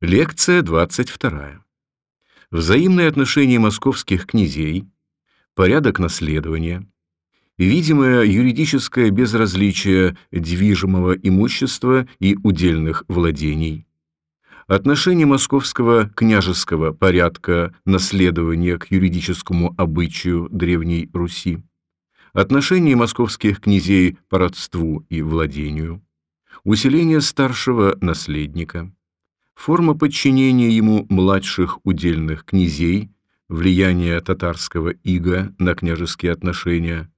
Лекция 22. Взаимные отношения московских князей, порядок наследования, видимое юридическое безразличие движимого имущества и удельных владений, отношение московского княжеского порядка наследования к юридическому обычаю Древней Руси, отношение московских князей по родству и владению, усиление старшего наследника – Форма подчинения ему младших удельных князей, влияние татарского ига на княжеские отношения,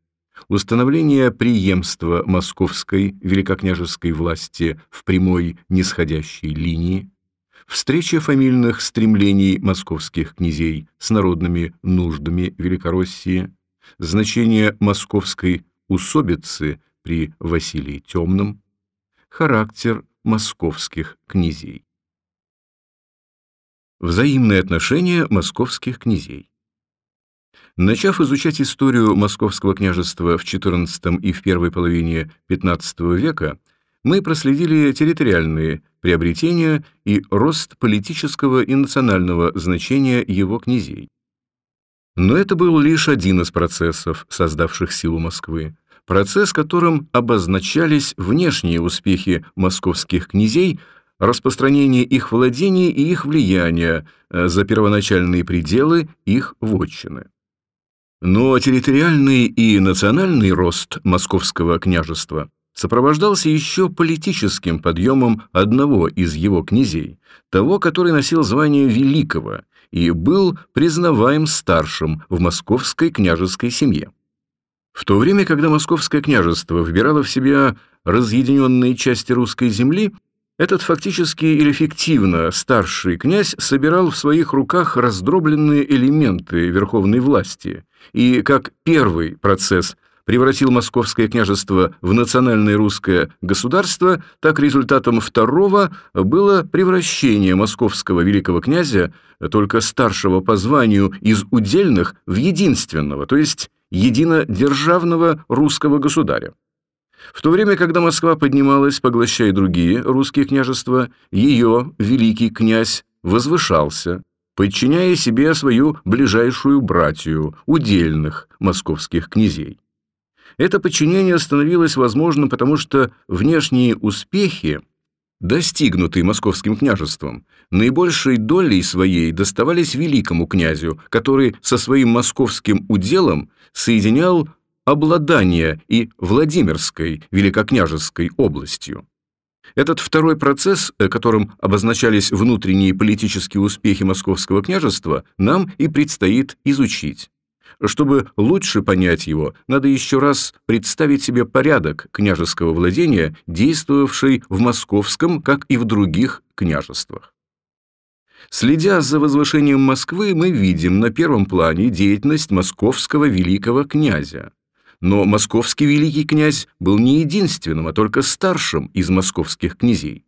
установление преемства московской великокняжеской власти в прямой нисходящей линии, встреча фамильных стремлений московских князей с народными нуждами Великороссии, значение московской усобицы при Василии Темном, характер московских князей. Взаимные отношения московских князей. Начав изучать историю московского княжества в XIV и в первой половине XV века, мы проследили территориальные приобретения и рост политического и национального значения его князей. Но это был лишь один из процессов, создавших силу Москвы, процесс, которым обозначались внешние успехи московских князей – распространение их владений и их влияния э, за первоначальные пределы их вотчины. Но территориальный и национальный рост московского княжества сопровождался еще политическим подъемом одного из его князей, того, который носил звание великого и был признаваем старшим в московской княжеской семье. В то время, когда московское княжество вбирало в себя разъединенные части русской земли, этот фактически или фиктивно старший князь собирал в своих руках раздробленные элементы верховной власти и, как первый процесс превратил московское княжество в национальное русское государство, так результатом второго было превращение московского великого князя, только старшего по званию из удельных, в единственного, то есть единодержавного русского государя. В то время, когда Москва поднималась, поглощая другие русские княжества, ее великий князь возвышался, подчиняя себе свою ближайшую братью, удельных московских князей. Это подчинение становилось возможным, потому что внешние успехи, достигнутые московским княжеством, наибольшей долей своей доставались великому князю, который со своим московским уделом соединял обладания и Владимирской великокняжеской областью. Этот второй процесс, э, которым обозначались внутренние политические успехи Московского княжества, нам и предстоит изучить. Чтобы лучше понять его, надо еще раз представить себе порядок княжеского владения, действовавший в московском, как и в других княжествах. Следя за возвышением Москвы, мы видим на первом плане деятельность московского великого князя. Но московский великий князь был не единственным, а только старшим из московских князей.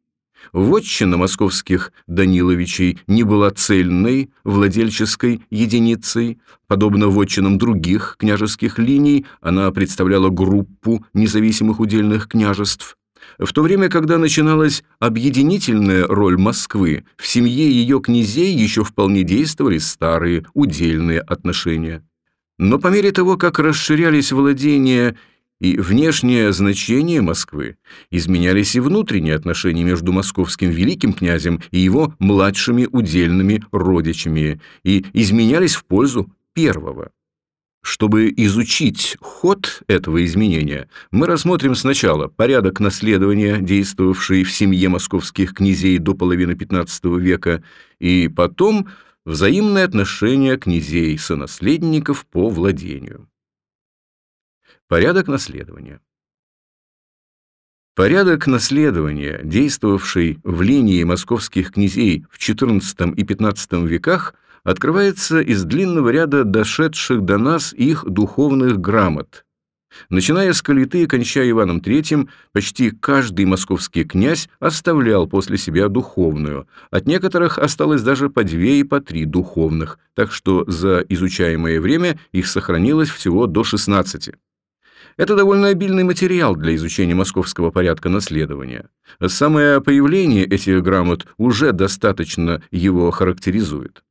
Вотчина московских Даниловичей не была цельной владельческой единицей. Подобно вотчинам других княжеских линий, она представляла группу независимых удельных княжеств. В то время, когда начиналась объединительная роль Москвы, в семье ее князей еще вполне действовали старые удельные отношения. Но по мере того, как расширялись владения и внешнее значение Москвы, изменялись и внутренние отношения между московским великим князем и его младшими удельными родичами, и изменялись в пользу первого. Чтобы изучить ход этого изменения, мы рассмотрим сначала порядок наследования, действовавший в семье московских князей до половины XV века, и потом – взаимные отношения князей сонаследников по владению. Порядок наследования. Порядок наследования, действовавший в линии московских князей в XIV и XV веках, открывается из длинного ряда дошедших до нас их духовных грамот, Начиная с Калиты и кончая Иваном III, почти каждый московский князь оставлял после себя духовную. От некоторых осталось даже по две и по три духовных, так что за изучаемое время их сохранилось всего до 16. Это довольно обильный материал для изучения московского порядка наследования. Самое появление этих грамот уже достаточно его характеризует.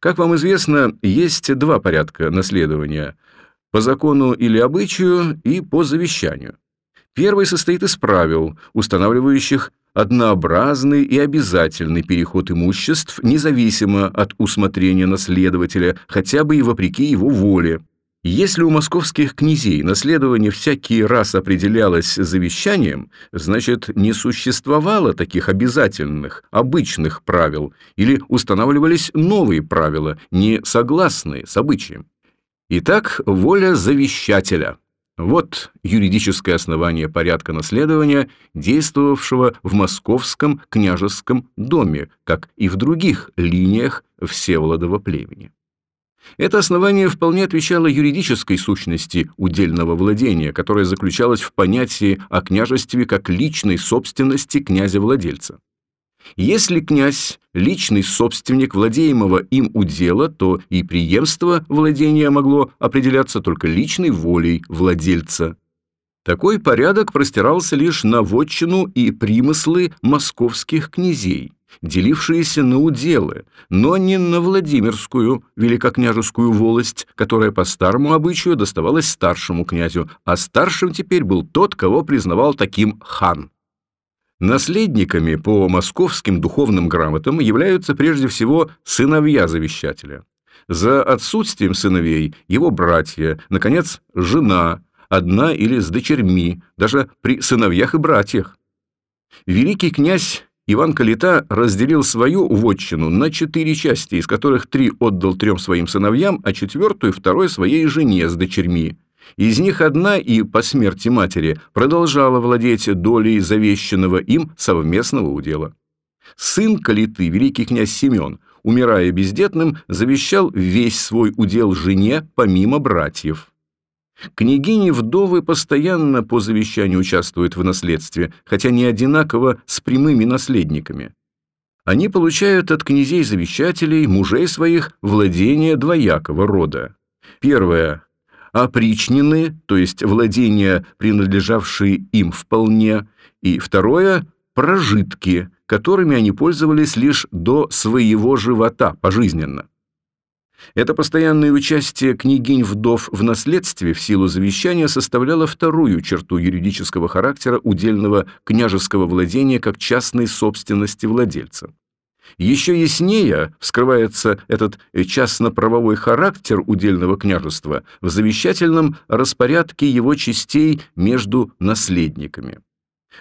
Как вам известно, есть два порядка наследования – по закону или обычаю и по завещанию. Первый состоит из правил, устанавливающих однообразный и обязательный переход имуществ независимо от усмотрения наследователя, хотя бы и вопреки его воле. Если у московских князей наследование всякий раз определялось завещанием, значит, не существовало таких обязательных, обычных правил, или устанавливались новые правила, не согласные с обычаем. Итак, воля завещателя. Вот юридическое основание порядка наследования, действовавшего в московском княжеском доме, как и в других линиях Всеволодова племени. Это основание вполне отвечало юридической сущности удельного владения, которое заключалось в понятии о княжестве как личной собственности князя-владельца. Если князь – личный собственник владеемого им удела, то и преемство владения могло определяться только личной волей владельца. Такой порядок простирался лишь на вотчину и примыслы московских князей делившиеся на уделы, но не на Владимирскую великокняжескую волость, которая по старому обычаю доставалась старшему князю, а старшим теперь был тот, кого признавал таким хан. Наследниками по московским духовным грамотам являются прежде всего сыновья завещателя. За отсутствием сыновей его братья, наконец, жена, одна или с дочерьми, даже при сыновьях и братьях. Великий князь Иван Калита разделил свою вотчину на четыре части, из которых три отдал трем своим сыновьям, а четвертую – второй своей жене с дочерьми. Из них одна и по смерти матери продолжала владеть долей завещанного им совместного удела. Сын Калиты, великий князь Семен, умирая бездетным, завещал весь свой удел жене помимо братьев. Княгини-вдовы постоянно по завещанию участвуют в наследстве, хотя не одинаково с прямыми наследниками. Они получают от князей-завещателей, мужей своих, владения двоякого рода. Первое – опричнины, то есть владения, принадлежавшие им вполне, и второе – прожитки, которыми они пользовались лишь до своего живота пожизненно. Это постоянное участие княгинь-вдов в наследстве в силу завещания составляло вторую черту юридического характера удельного княжеского владения как частной собственности владельца. Еще яснее вскрывается этот частно-правовой характер удельного княжества в завещательном распорядке его частей между наследниками.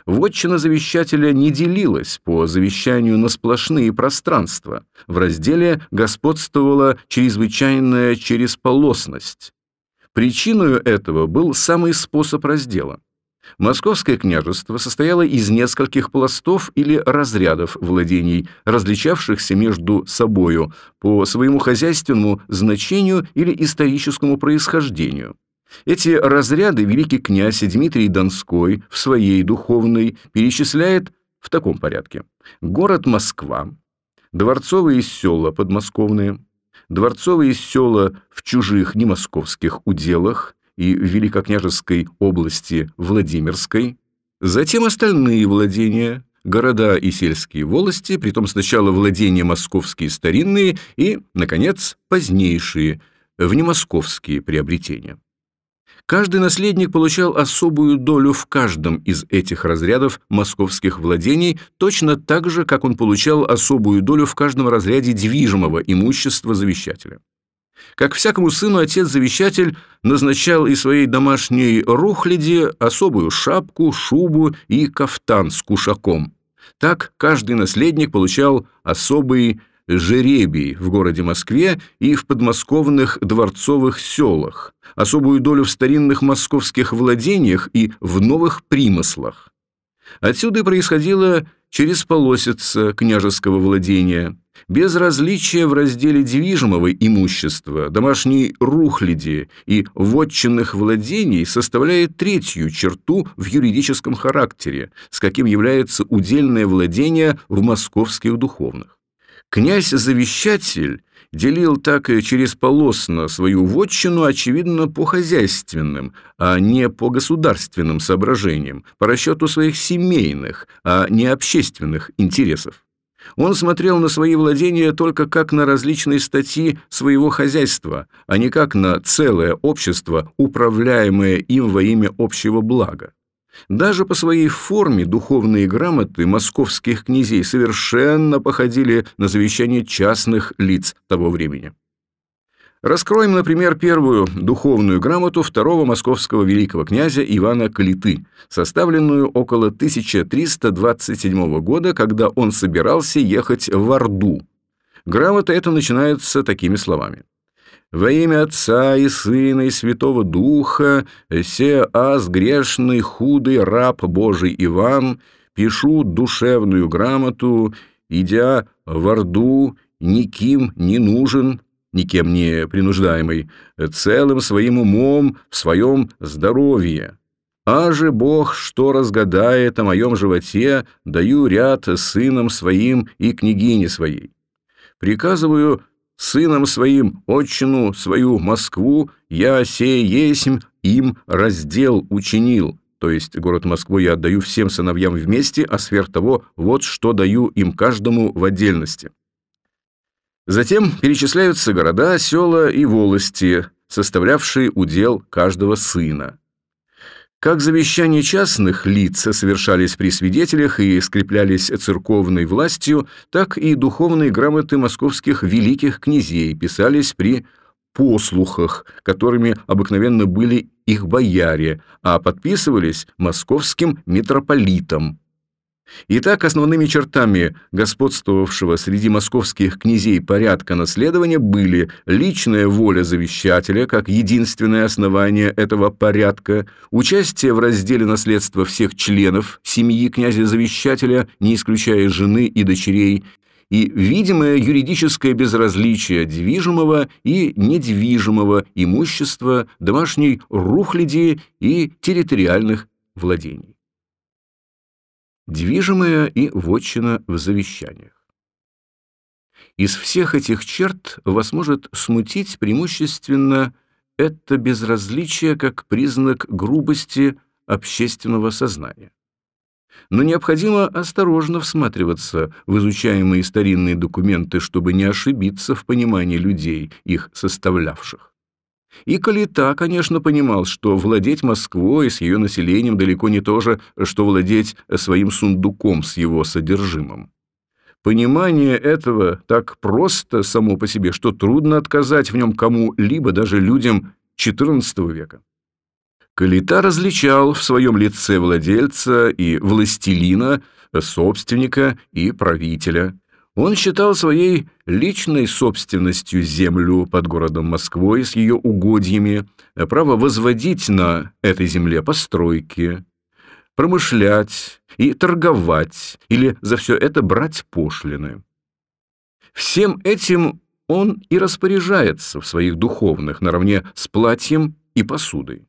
Вотчина завещателя не делилась по завещанию на сплошные пространства. В разделе господствовала чрезвычайная чересполосность. Причиной этого был самый способ раздела. Московское княжество состояло из нескольких пластов или разрядов владений, различавшихся между собою по своему хозяйственному значению или историческому происхождению. Эти разряды великий князь Дмитрий Донской в своей духовной перечисляет в таком порядке. Город Москва, дворцовые села подмосковные, дворцовые села в чужих немосковских уделах и Великокняжеской области Владимирской, затем остальные владения, города и сельские волости, притом сначала владения московские старинные и, наконец, позднейшие, внемосковские приобретения. Каждый наследник получал особую долю в каждом из этих разрядов московских владений, точно так же, как он получал особую долю в каждом разряде движимого имущества завещателя. Как всякому сыну отец-завещатель назначал и своей домашней рухляди особую шапку, шубу и кафтан с кушаком. Так каждый наследник получал особый жеребий в городе Москве и в подмосковных дворцовых селах, особую долю в старинных московских владениях и в новых примыслах. Отсюда и происходила через полосица княжеского владения, без различия в разделе движимого имущества, домашней рухляди и вотчинных владений составляет третью черту в юридическом характере, с каким является удельное владение в московских духовных. Князь-завещатель делил так и через полосно свою вотчину, очевидно, по хозяйственным, а не по государственным соображениям, по расчету своих семейных, а не общественных интересов. Он смотрел на свои владения только как на различные статьи своего хозяйства, а не как на целое общество, управляемое им во имя общего блага. Даже по своей форме духовные грамоты московских князей совершенно походили на завещание частных лиц того времени. Раскроем, например, первую духовную грамоту второго московского великого князя Ивана Калиты, составленную около 1327 года, когда он собирался ехать в Орду. Грамота эта начинается такими словами. «Во имя Отца и Сына и Святого Духа, се аз грешный, худый раб Божий Иван, пишу душевную грамоту, идя в Орду, никим не нужен, никем не принуждаемый, целым своим умом в своем здоровье. А же Бог, что разгадает о моем животе, даю ряд сынам своим и княгине своей. Приказываю сынам своим отчину свою Москву, я сей есмь им раздел учинил, то есть город Москву я отдаю всем сыновьям вместе, а сверх того вот что даю им каждому в отдельности. Затем перечисляются города, села и волости, составлявшие удел каждого сына. Как завещания частных лиц совершались при свидетелях и скреплялись церковной властью, так и духовные грамоты московских великих князей писались при послухах, которыми обыкновенно были их бояре, а подписывались московским митрополитом. Итак, основными чертами господствовавшего среди московских князей порядка наследования были личная воля завещателя как единственное основание этого порядка, участие в разделе наследства всех членов семьи князя-завещателя, не исключая жены и дочерей, и видимое юридическое безразличие движимого и недвижимого имущества, домашней рухляди и территориальных владений движимая и вотчина в завещаниях. Из всех этих черт вас может смутить преимущественно это безразличие как признак грубости общественного сознания. Но необходимо осторожно всматриваться в изучаемые старинные документы, чтобы не ошибиться в понимании людей, их составлявших. И Калита, конечно, понимал, что владеть Москвой с ее населением далеко не то же, что владеть своим сундуком с его содержимым. Понимание этого так просто само по себе, что трудно отказать в нем кому-либо, даже людям XIV века. Калита различал в своем лице владельца и властелина, собственника и правителя – он считал своей личной собственностью землю под городом Москвой с ее угодьями, право возводить на этой земле постройки, промышлять и торговать, или за все это брать пошлины. Всем этим он и распоряжается в своих духовных наравне с платьем и посудой.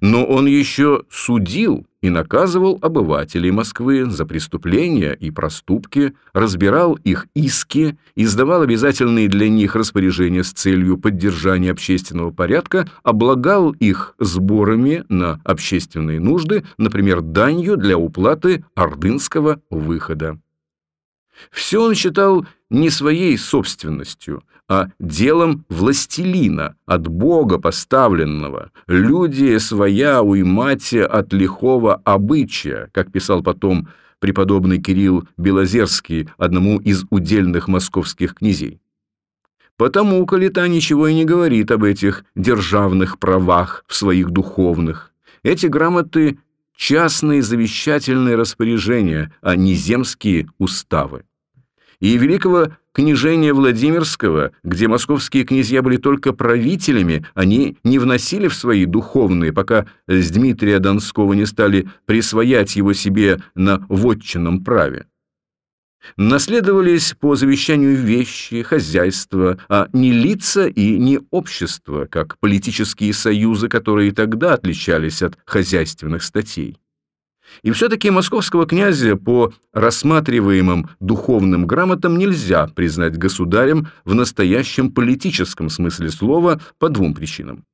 Но он еще судил и наказывал обывателей Москвы за преступления и проступки, разбирал их иски, издавал обязательные для них распоряжения с целью поддержания общественного порядка, облагал их сборами на общественные нужды, например, данью для уплаты ордынского выхода. Все он считал не своей собственностью, а делом властелина, от Бога поставленного, люди своя уймате от лихого обычая, как писал потом преподобный Кирилл Белозерский одному из удельных московских князей. Потому Калита ничего и не говорит об этих державных правах в своих духовных. Эти грамоты – частные завещательные распоряжения, а не земские уставы и великого княжения Владимирского, где московские князья были только правителями, они не вносили в свои духовные, пока с Дмитрия Донского не стали присвоять его себе на вотчинном праве. Наследовались по завещанию вещи, хозяйство, а не лица и не общество, как политические союзы, которые тогда отличались от хозяйственных статей. И все-таки московского князя по рассматриваемым духовным грамотам нельзя признать государем в настоящем политическом смысле слова по двум причинам.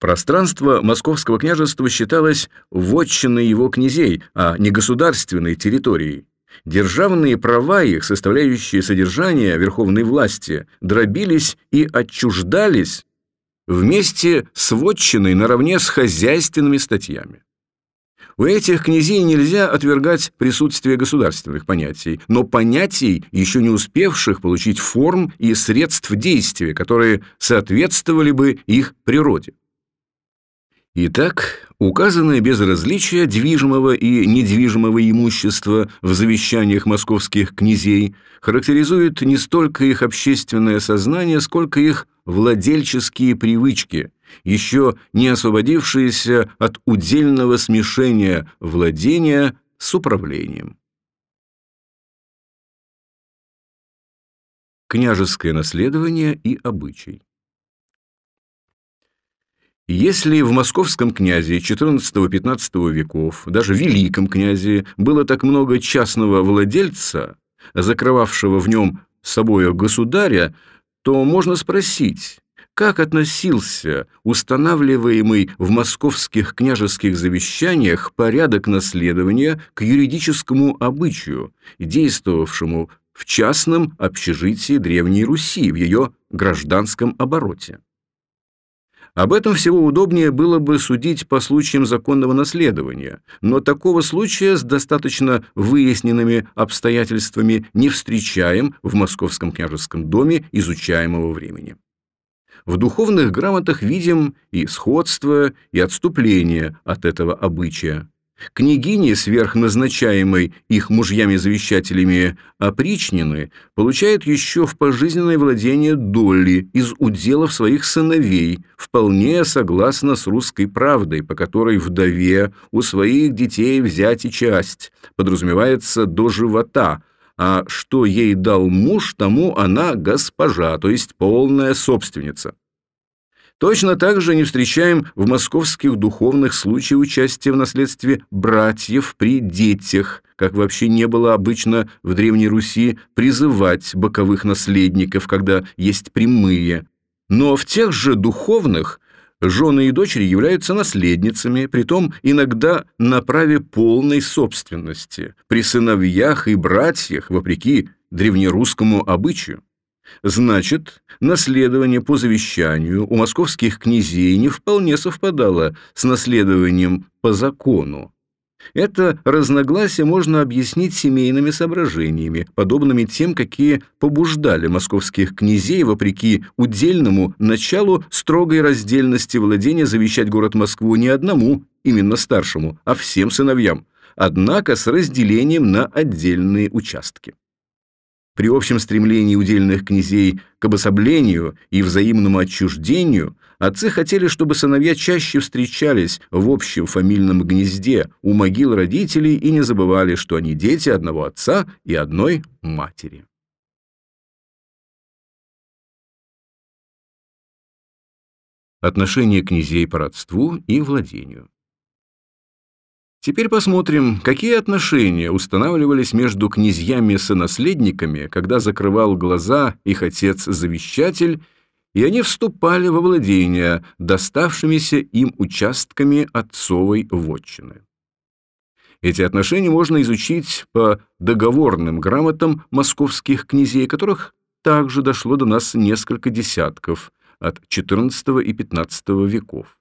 Пространство московского княжества считалось вотчиной его князей, а не государственной территорией. Державные права их, составляющие содержание верховной власти, дробились и отчуждались вместе с вотчиной наравне с хозяйственными статьями. У этих князей нельзя отвергать присутствие государственных понятий, но понятий, еще не успевших получить форм и средств действия, которые соответствовали бы их природе. Итак, указанное безразличие движимого и недвижимого имущества в завещаниях московских князей характеризует не столько их общественное сознание, сколько их владельческие привычки, еще не освободившиеся от удельного смешения владения с управлением. Княжеское наследование и обычай если в московском князе XIV-XV веков, даже великом князе, было так много частного владельца, закрывавшего в нем собою государя, то можно спросить, как относился устанавливаемый в московских княжеских завещаниях порядок наследования к юридическому обычаю, действовавшему в частном общежитии Древней Руси в ее гражданском обороте. Об этом всего удобнее было бы судить по случаям законного наследования, но такого случая с достаточно выясненными обстоятельствами не встречаем в Московском княжеском доме изучаемого времени. В духовных грамотах видим и сходство, и отступление от этого обычая. Княгини, сверхназначаемой их мужьями-завещателями опричнины, получают еще в пожизненное владение доли из уделов своих сыновей, вполне согласно с русской правдой, по которой вдове у своих детей взять и часть, подразумевается до живота, а что ей дал муж, тому она госпожа, то есть полная собственница. Точно так же не встречаем в московских духовных случаях участия в наследстве братьев при детях, как вообще не было обычно в Древней Руси призывать боковых наследников, когда есть прямые. Но в тех же духовных жены и дочери являются наследницами, притом иногда на праве полной собственности, при сыновьях и братьях, вопреки древнерусскому обычаю. Значит, наследование по завещанию у московских князей не вполне совпадало с наследованием по закону. Это разногласие можно объяснить семейными соображениями, подобными тем, какие побуждали московских князей, вопреки удельному началу строгой раздельности владения, завещать город Москву не одному, именно старшему, а всем сыновьям, однако с разделением на отдельные участки. При общем стремлении удельных князей к обособлению и взаимному отчуждению отцы хотели, чтобы сыновья чаще встречались в общем фамильном гнезде у могил родителей и не забывали, что они дети одного отца и одной матери. Отношение князей по родству и владению Теперь посмотрим, какие отношения устанавливались между князьями-сонаследниками, когда закрывал глаза их отец-завещатель, и они вступали во владения доставшимися им участками отцовой вотчины. Эти отношения можно изучить по договорным грамотам московских князей, которых также дошло до нас несколько десятков от XIV и XV веков.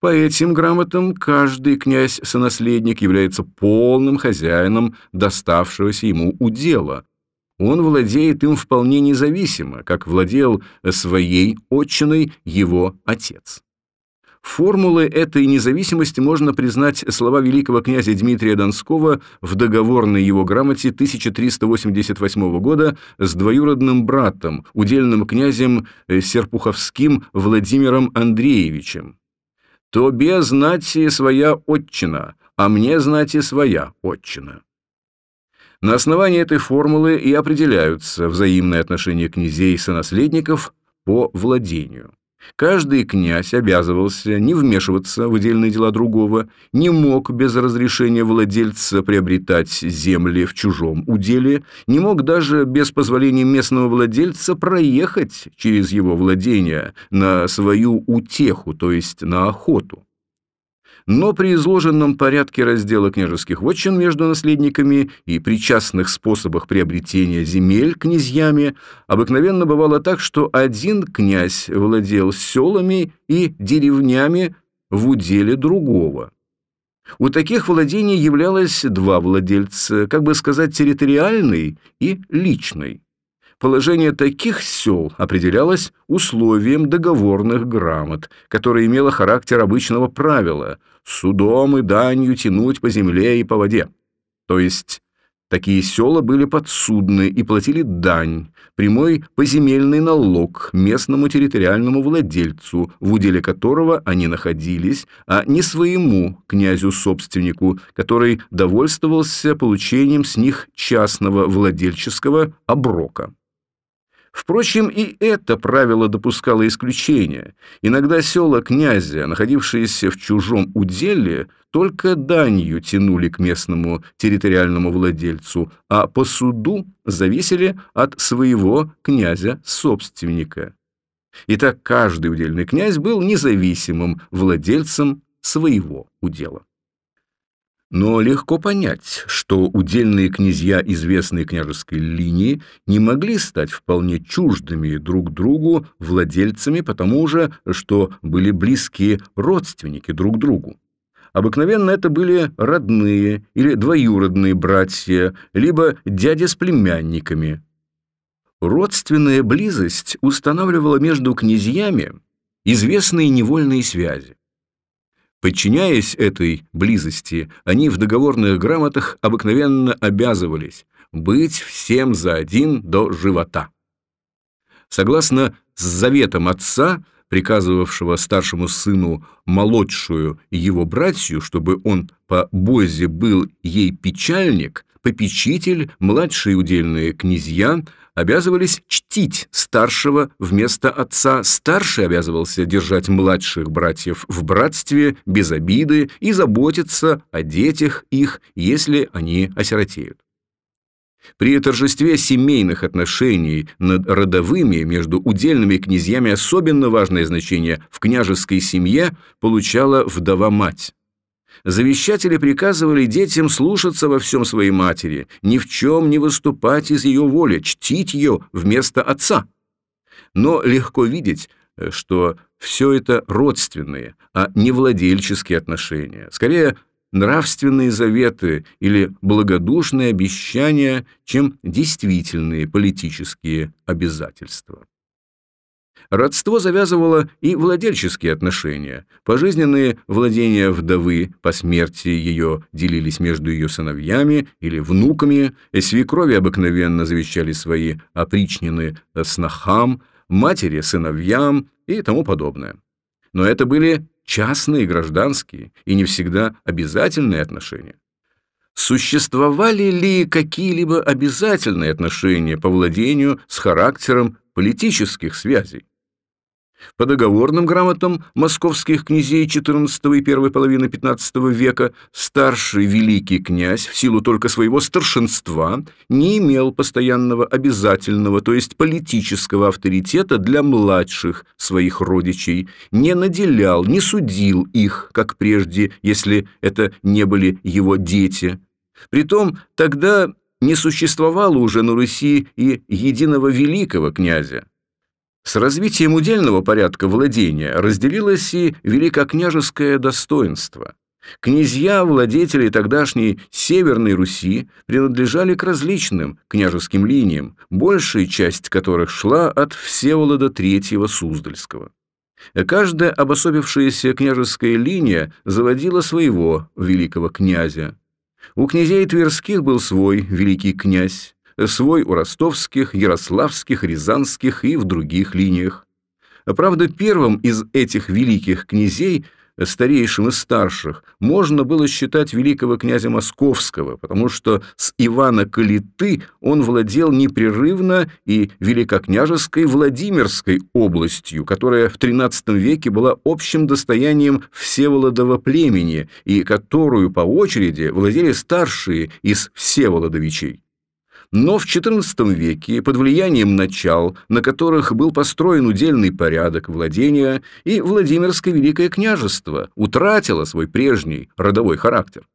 По этим грамотам каждый князь-сонаследник является полным хозяином доставшегося ему удела. Он владеет им вполне независимо, как владел своей отчиной его отец. Формулы этой независимости можно признать слова великого князя Дмитрия Донского в договорной его грамоте 1388 года с двоюродным братом, удельным князем Серпуховским Владимиром Андреевичем. Тобе знати своя отчина, а мне знати своя отчина. На основании этой формулы и определяются взаимные отношения князей и сонаследников по владению. Каждый князь обязывался не вмешиваться в отдельные дела другого, не мог без разрешения владельца приобретать земли в чужом уделе, не мог даже без позволения местного владельца проехать через его владение на свою утеху, то есть на охоту но при изложенном порядке раздела княжеских вотчин между наследниками и причастных способах приобретения земель князьями обыкновенно бывало так, что один князь владел селами и деревнями в уделе другого. У таких владений являлось два владельца, как бы сказать, территориальный и личный. Положение таких сел определялось условием договорных грамот, которое имело характер обычного правила – судом и данью тянуть по земле и по воде. То есть такие села были подсудны и платили дань, прямой поземельный налог местному территориальному владельцу, в уделе которого они находились, а не своему князю-собственнику, который довольствовался получением с них частного владельческого оброка. Впрочем, и это правило допускало исключения. Иногда села князя, находившиеся в чужом уделе, только данью тянули к местному территориальному владельцу, а по суду зависели от своего князя-собственника. Итак, каждый удельный князь был независимым владельцем своего удела. Но легко понять, что удельные князья известной княжеской линии не могли стать вполне чуждыми друг другу владельцами, потому же, что были близкие родственники друг другу. Обыкновенно это были родные или двоюродные братья, либо дяди с племянниками. Родственная близость устанавливала между князьями известные невольные связи. Подчиняясь этой близости, они в договорных грамотах обыкновенно обязывались быть всем за один до живота. Согласно с заветом отца, приказывавшего старшему сыну молодшую его братью, чтобы он по бозе был ей печальник, попечитель, младшие удельные князья обязывались чтить старшего вместо отца, старший обязывался держать младших братьев в братстве без обиды и заботиться о детях их, если они осиротеют. При торжестве семейных отношений над родовыми между удельными князьями особенно важное значение в княжеской семье получала вдова-мать. Завещатели приказывали детям слушаться во всем своей матери, ни в чем не выступать из ее воли, чтить ее вместо отца. Но легко видеть, что все это родственные, а не владельческие отношения. Скорее, нравственные заветы или благодушные обещания, чем действительные политические обязательства. Родство завязывало и владельческие отношения. Пожизненные владения вдовы по смерти ее делились между ее сыновьями или внуками, свекрови обыкновенно завещали свои опричнины снохам, матери сыновьям и тому подобное. Но это были частные гражданские и не всегда обязательные отношения. Существовали ли какие-либо обязательные отношения по владению с характером политических связей? По договорным грамотам московских князей XIV и первой половины XV века старший великий князь в силу только своего старшинства не имел постоянного обязательного, то есть политического авторитета для младших своих родичей, не наделял, не судил их, как прежде, если это не были его дети. Притом тогда не существовало уже на Руси и единого великого князя. С развитием удельного порядка владения разделилось и великокняжеское достоинство. Князья, владетели тогдашней Северной Руси принадлежали к различным княжеским линиям, большая часть которых шла от Всеволода III Суздальского. Каждая обособившаяся княжеская линия заводила своего великого князя. У князей Тверских был свой великий князь, свой у ростовских, ярославских, рязанских и в других линиях. Правда, первым из этих великих князей старейшим из старших, можно было считать великого князя Московского, потому что с Ивана Калиты он владел непрерывно и великокняжеской Владимирской областью, которая в XIII веке была общим достоянием Всеволодова племени и которую по очереди владели старшие из Всеволодовичей. Но в XIV веке под влиянием начал, на которых был построен удельный порядок владения, и Владимирское Великое княжество утратило свой прежний родовой характер.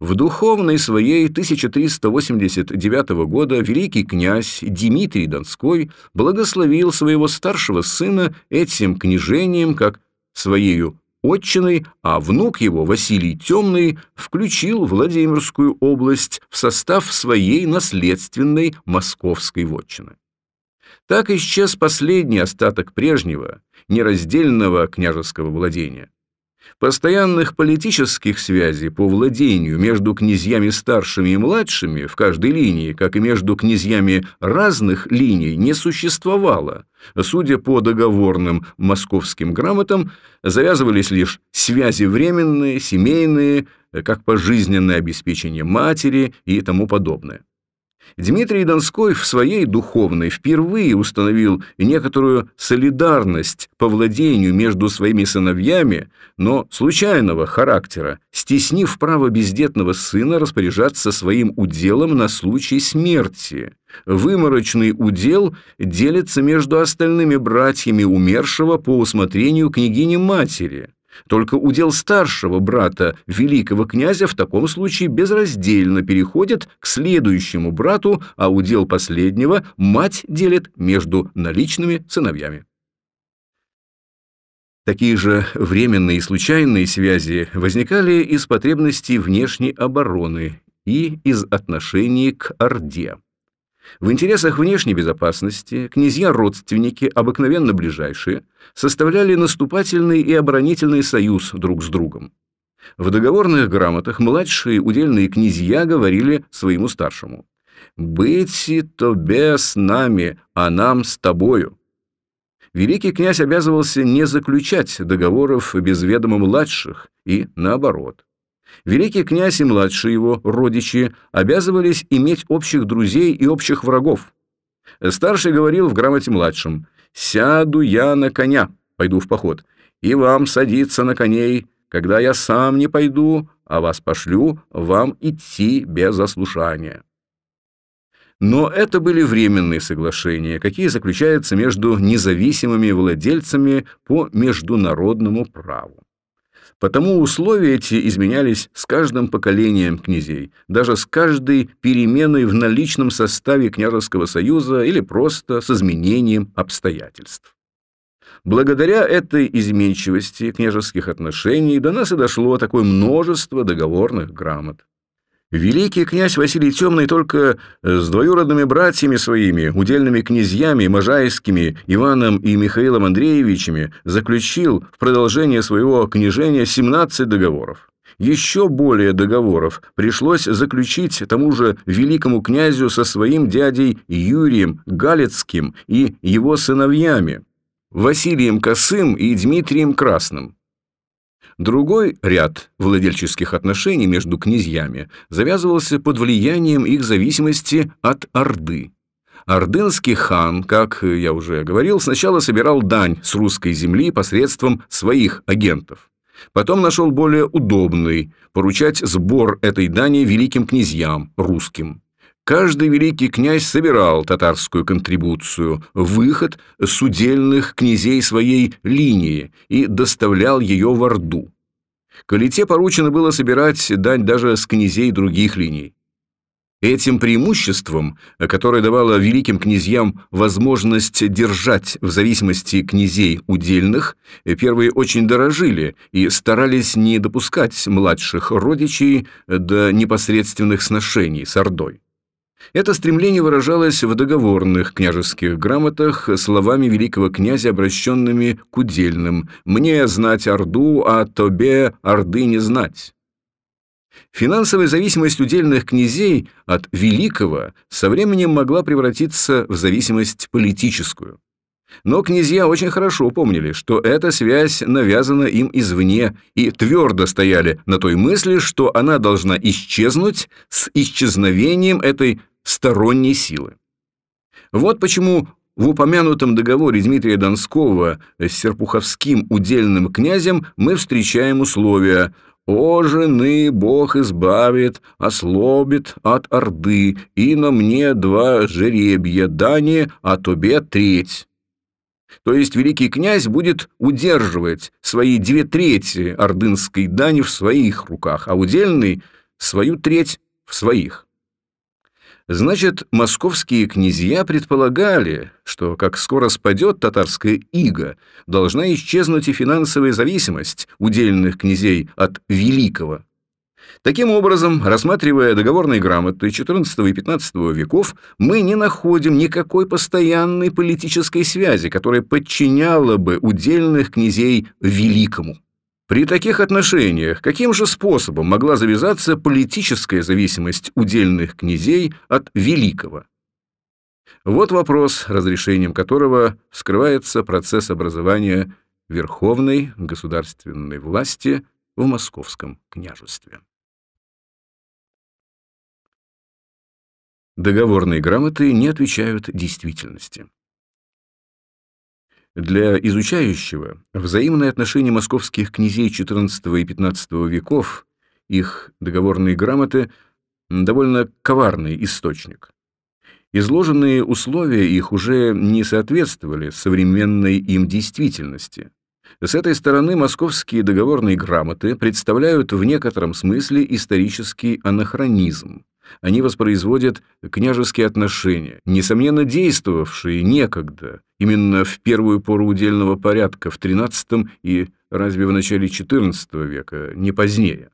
В духовной своей 1389 года великий князь Дмитрий Донской благословил своего старшего сына этим княжением как своею отчиной, а внук его, Василий Темный, включил Владимирскую область в состав своей наследственной московской вотчины. Так исчез последний остаток прежнего, нераздельного княжеского владения. Постоянных политических связей по владению между князьями старшими и младшими в каждой линии, как и между князьями разных линий, не существовало. Судя по договорным московским грамотам, завязывались лишь связи временные, семейные, как пожизненное обеспечение матери и тому подобное. Дмитрий Донской в своей духовной впервые установил некоторую солидарность по владению между своими сыновьями, но случайного характера, стеснив право бездетного сына распоряжаться своим уделом на случай смерти. Выморочный удел делится между остальными братьями умершего по усмотрению княгини-матери. Только удел старшего брата великого князя в таком случае безраздельно переходит к следующему брату, а удел последнего мать делит между наличными сыновьями. Такие же временные и случайные связи возникали из потребностей внешней обороны и из отношений к Орде. В интересах внешней безопасности князья-родственники, обыкновенно ближайшие, составляли наступательный и оборонительный союз друг с другом. В договорных грамотах младшие удельные князья говорили своему старшему «Быть тобе с нами, а нам с тобою». Великий князь обязывался не заключать договоров без ведома младших и наоборот. Великий князь и младшие его родичи обязывались иметь общих друзей и общих врагов. Старший говорил в грамоте младшим «Сяду я на коня, пойду в поход, и вам садиться на коней, когда я сам не пойду, а вас пошлю, вам идти без ослушания». Но это были временные соглашения, какие заключаются между независимыми владельцами по международному праву. Потому условия эти изменялись с каждым поколением князей, даже с каждой переменой в наличном составе княжеского союза или просто с изменением обстоятельств. Благодаря этой изменчивости княжеских отношений до нас и дошло такое множество договорных грамот. Великий князь Василий Темный только с двоюродными братьями своими, удельными князьями Можайскими, Иваном и Михаилом Андреевичами, заключил в продолжение своего княжения 17 договоров. Еще более договоров пришлось заключить тому же великому князю со своим дядей Юрием Галицким и его сыновьями, Василием Косым и Дмитрием Красным. Другой ряд владельческих отношений между князьями завязывался под влиянием их зависимости от Орды. Ордынский хан, как я уже говорил, сначала собирал дань с русской земли посредством своих агентов. Потом нашел более удобный поручать сбор этой дани великим князьям, русским. Каждый великий князь собирал татарскую контрибуцию, выход с удельных князей своей линии и доставлял ее в Орду. Калите поручено было собирать дань даже с князей других линий. Этим преимуществом, которое давало великим князьям возможность держать в зависимости князей удельных, первые очень дорожили и старались не допускать младших родичей до непосредственных сношений с Ордой. Это стремление выражалось в договорных княжеских грамотах словами великого князя, обращенными к удельным «Мне знать Орду, а тобе Орды не знать». Финансовая зависимость удельных князей от великого со временем могла превратиться в зависимость политическую. Но князья очень хорошо помнили, что эта связь навязана им извне, и твердо стояли на той мысли, что она должна исчезнуть с исчезновением этой сторонней силы. Вот почему в упомянутом договоре Дмитрия Донского с Серпуховским удельным князем мы встречаем условия «О жены Бог избавит, ослобит от Орды, и на мне два жеребья дани, а тебе треть». То есть великий князь будет удерживать свои две трети ордынской дани в своих руках, а удельный – свою треть в своих. Значит, московские князья предполагали, что как скоро спадет татарская ига, должна исчезнуть и финансовая зависимость удельных князей от великого. Таким образом, рассматривая договорные грамоты XIV и XV веков, мы не находим никакой постоянной политической связи, которая подчиняла бы удельных князей великому. При таких отношениях каким же способом могла завязаться политическая зависимость удельных князей от великого? Вот вопрос, разрешением которого скрывается процесс образования верховной государственной власти в Московском княжестве. Договорные грамоты не отвечают действительности. Для изучающего взаимные отношения московских князей XIV и XV веков, их договорные грамоты – довольно коварный источник. Изложенные условия их уже не соответствовали современной им действительности. С этой стороны московские договорные грамоты представляют в некотором смысле исторический анахронизм. Они воспроизводят княжеские отношения, несомненно действовавшие некогда, именно в первую пору удельного порядка в XIII и разве в начале XIV века, не позднее.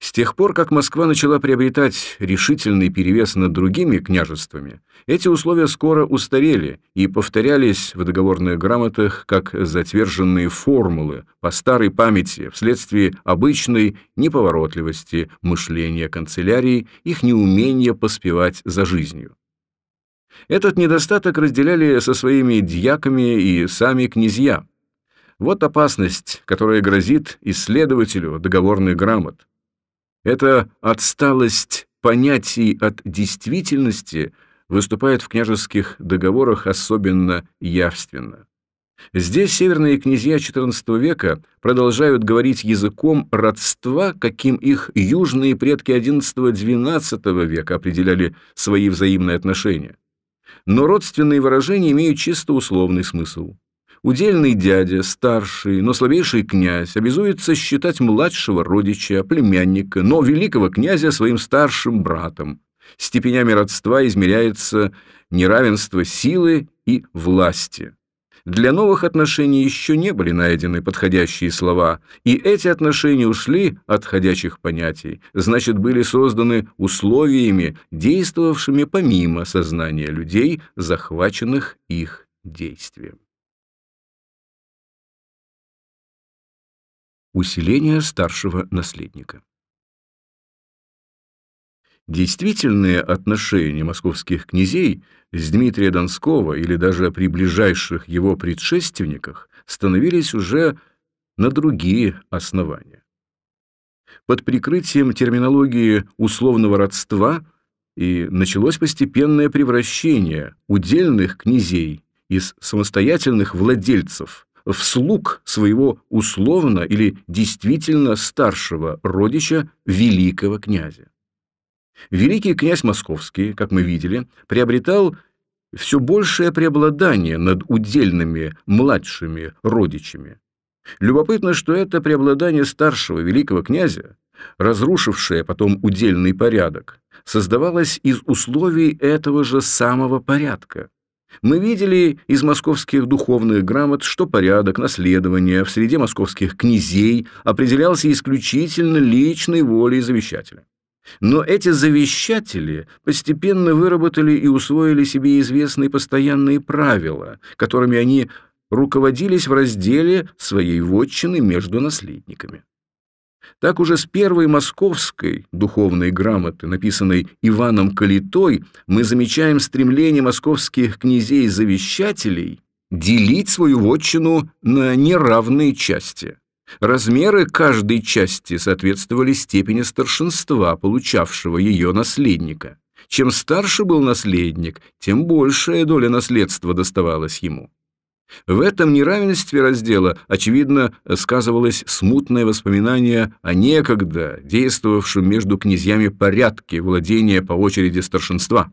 С тех пор, как Москва начала приобретать решительный перевес над другими княжествами, эти условия скоро устарели и повторялись в договорных грамотах как затверженные формулы по старой памяти вследствие обычной неповоротливости мышления канцелярии, их неумения поспевать за жизнью. Этот недостаток разделяли со своими дьяками и сами князья. Вот опасность, которая грозит исследователю договорных грамот. Эта отсталость понятий от действительности выступает в княжеских договорах особенно явственно. Здесь северные князья XIV века продолжают говорить языком родства, каким их южные предки XI-XII века определяли свои взаимные отношения. Но родственные выражения имеют чисто условный смысл. Удельный дядя, старший, но слабейший князь обязуется считать младшего родича, племянника, но великого князя своим старшим братом. Степенями родства измеряется неравенство силы и власти. Для новых отношений еще не были найдены подходящие слова, и эти отношения ушли от ходячих понятий, значит, были созданы условиями, действовавшими помимо сознания людей, захваченных их действием. Усиление старшего наследника. Действительные отношения московских князей с Дмитрия Донского или даже при ближайших его предшественниках становились уже на другие основания. Под прикрытием терминологии условного родства и началось постепенное превращение удельных князей из самостоятельных владельцев в слуг своего условно или действительно старшего родича великого князя. Великий князь Московский, как мы видели, приобретал все большее преобладание над удельными младшими родичами. Любопытно, что это преобладание старшего великого князя, разрушившее потом удельный порядок, создавалось из условий этого же самого порядка. Мы видели из московских духовных грамот, что порядок наследования в среде московских князей определялся исключительно личной волей завещателя. Но эти завещатели постепенно выработали и усвоили себе известные постоянные правила, которыми они руководились в разделе своей вотчины между наследниками. Так уже с первой московской духовной грамоты, написанной Иваном Калитой, мы замечаем стремление московских князей-завещателей делить свою вотчину на неравные части. Размеры каждой части соответствовали степени старшинства, получавшего ее наследника. Чем старше был наследник, тем большая доля наследства доставалась ему. В этом неравенстве раздела, очевидно, сказывалось смутное воспоминание о некогда действовавшем между князьями порядке владения по очереди старшинства.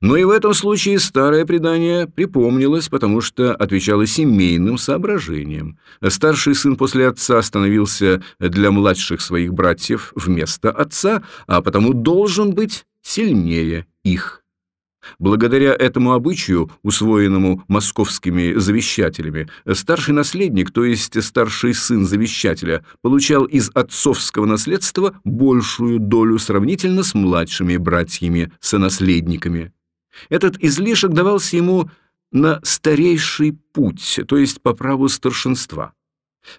Но и в этом случае старое предание припомнилось, потому что отвечало семейным соображениям. Старший сын после отца становился для младших своих братьев вместо отца, а потому должен быть сильнее их. Благодаря этому обычаю, усвоенному московскими завещателями, старший наследник, то есть старший сын завещателя, получал из отцовского наследства большую долю сравнительно с младшими братьями-сонаследниками. Этот излишек давался ему на старейший путь, то есть по праву старшинства.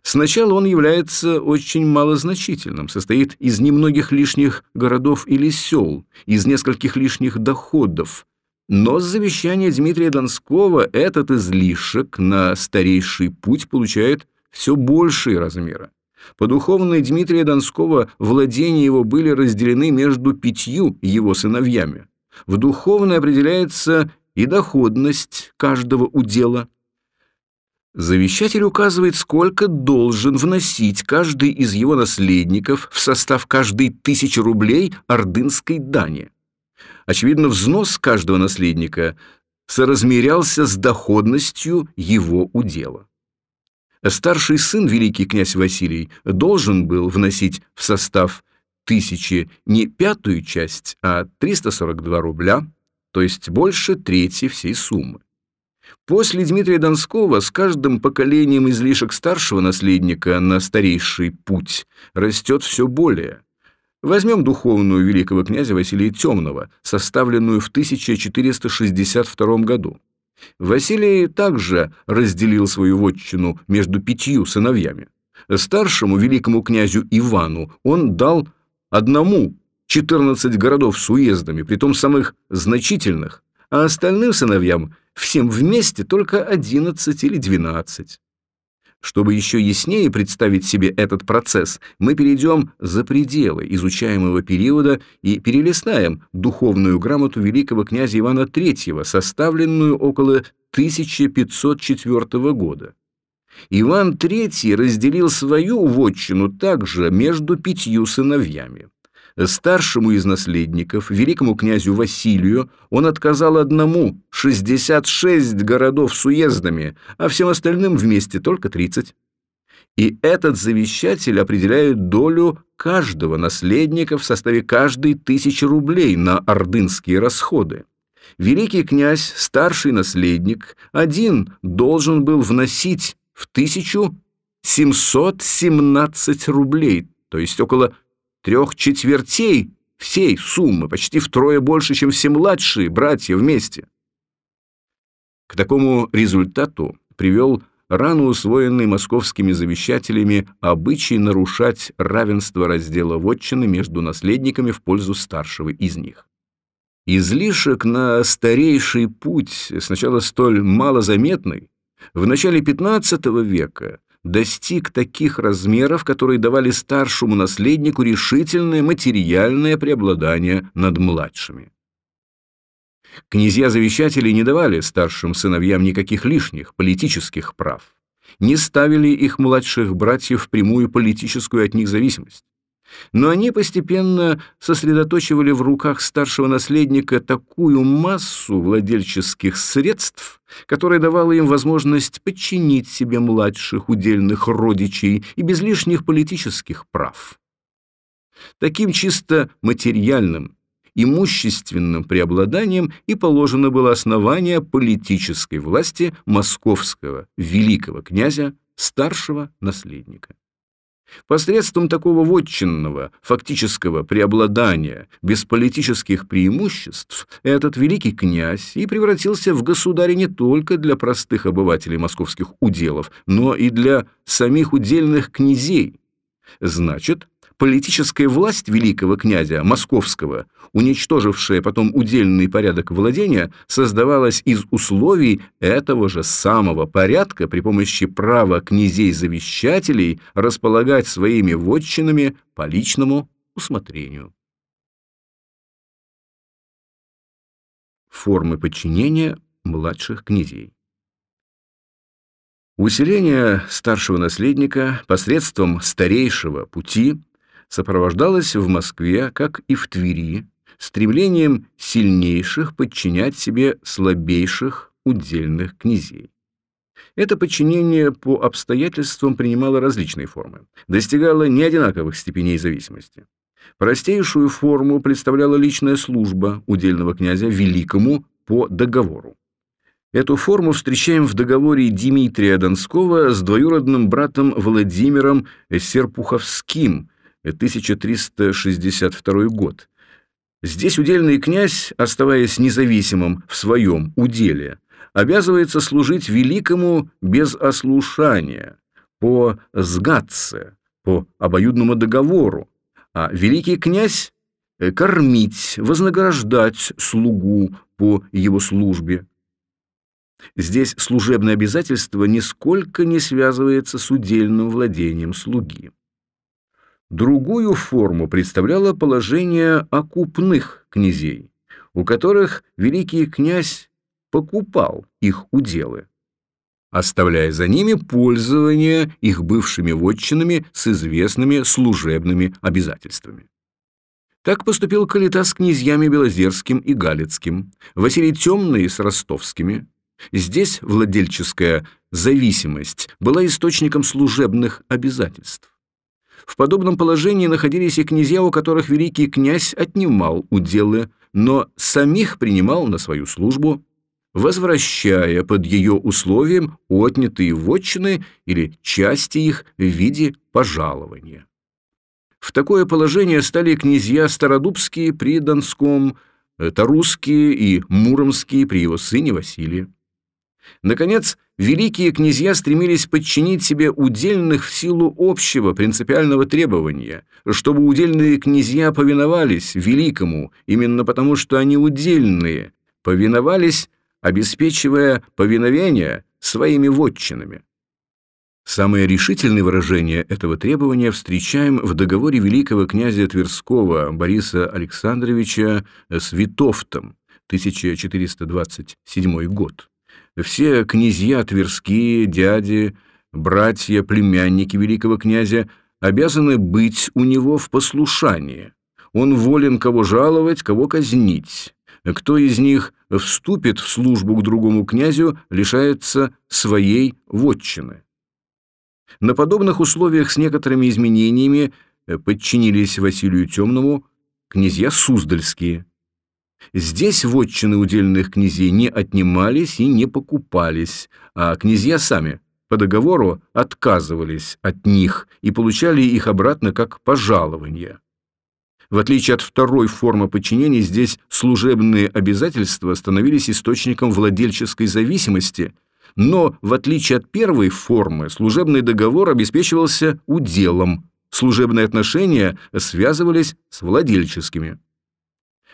Сначала он является очень малозначительным, состоит из немногих лишних городов или сел, из нескольких лишних доходов, но с завещания Дмитрия Донского этот излишек на старейший путь получает все большие размеры. По духовной Дмитрия Донского владения его были разделены между пятью его сыновьями. В духовной определяется и доходность каждого удела. Завещатель указывает, сколько должен вносить каждый из его наследников в состав каждой тысячи рублей ордынской дани. Очевидно, взнос каждого наследника соразмерялся с доходностью его удела. Старший сын, великий князь Василий, должен был вносить в состав тысячи не пятую часть, а 342 рубля, то есть больше трети всей суммы. После Дмитрия Донского с каждым поколением излишек старшего наследника на старейший путь растет все более – Возьмем духовную великого князя Василия Темного, составленную в 1462 году. Василий также разделил свою вотчину между пятью сыновьями. Старшему великому князю Ивану он дал одному 14 городов с уездами, притом самых значительных, а остальным сыновьям всем вместе только 11 или 12. Чтобы еще яснее представить себе этот процесс, мы перейдем за пределы изучаемого периода и перелистаем духовную грамоту великого князя Ивана III, составленную около 1504 года. Иван III разделил свою вотчину также между пятью сыновьями. Старшему из наследников, великому князю Василию, он отказал одному 66 городов с уездами, а всем остальным вместе только 30. И этот завещатель определяет долю каждого наследника в составе каждой тысячи рублей на ордынские расходы. Великий князь, старший наследник, один должен был вносить в тысячу 717 рублей, то есть около трех четвертей всей суммы, почти втрое больше, чем все младшие братья вместе. К такому результату привел рано усвоенный московскими завещателями обычай нарушать равенство раздела вотчины между наследниками в пользу старшего из них. Излишек на старейший путь, сначала столь малозаметный, в начале XV века достиг таких размеров, которые давали старшему наследнику решительное материальное преобладание над младшими. Князья-завещатели не давали старшим сыновьям никаких лишних политических прав, не ставили их младших братьев в прямую политическую от них зависимость. Но они постепенно сосредоточивали в руках старшего наследника такую массу владельческих средств, которая давала им возможность подчинить себе младших удельных родичей и без лишних политических прав. Таким чисто материальным, имущественным преобладанием и положено было основание политической власти московского великого князя, старшего наследника. Посредством такого вотчинного, фактического преобладания, без политических преимуществ, этот великий князь и превратился в государя не только для простых обывателей московских уделов, но и для самих удельных князей. Значит, политическая власть великого князя Московского, уничтожившая потом удельный порядок владения, создавалась из условий этого же самого порядка при помощи права князей-завещателей располагать своими вотчинами по личному усмотрению. Формы подчинения младших князей Усиление старшего наследника посредством старейшего пути сопровождалось в Москве, как и в Твери, стремлением сильнейших подчинять себе слабейших удельных князей. Это подчинение по обстоятельствам принимало различные формы, достигало неодинаковых степеней зависимости. Простейшую форму представляла личная служба удельного князя великому по договору. Эту форму встречаем в договоре Дмитрия Донского с двоюродным братом Владимиром Серпуховским, 1362 год. Здесь удельный князь, оставаясь независимым в своем уделе, обязывается служить великому без ослушания, по сгадце, по обоюдному договору, а великий князь – кормить, вознаграждать слугу по его службе, Здесь служебное обязательство нисколько не связывается с удельным владением слуги. Другую форму представляло положение окупных князей, у которых великий князь покупал их уделы, оставляя за ними пользование их бывшими вотчинами с известными служебными обязательствами. Так поступил Калита с князьями Белозерским и Галицким, Василий Темный с ростовскими, Здесь владельческая зависимость была источником служебных обязательств. В подобном положении находились и князья, у которых великий князь отнимал уделы, но самих принимал на свою службу, возвращая под ее условием отнятые вотчины или части их в виде пожалования. В такое положение стали князья Стародубские при Донском, Тарусские и Муромские при его сыне Василии. Наконец, великие князья стремились подчинить себе удельных в силу общего принципиального требования, чтобы удельные князья повиновались великому, именно потому что они удельные, повиновались, обеспечивая повиновение своими вотчинами. Самое решительное выражение этого требования встречаем в договоре великого князя Тверского Бориса Александровича с Витовтом, 1427 год все князья тверские, дяди, братья, племянники великого князя обязаны быть у него в послушании. Он волен кого жаловать, кого казнить. Кто из них вступит в службу к другому князю, лишается своей вотчины. На подобных условиях с некоторыми изменениями подчинились Василию Темному князья Суздальские – Здесь вотчины удельных князей не отнимались и не покупались, а князья сами по договору отказывались от них и получали их обратно как пожалование. В отличие от второй формы подчинения, здесь служебные обязательства становились источником владельческой зависимости, но, в отличие от первой формы, служебный договор обеспечивался уделом, служебные отношения связывались с владельческими.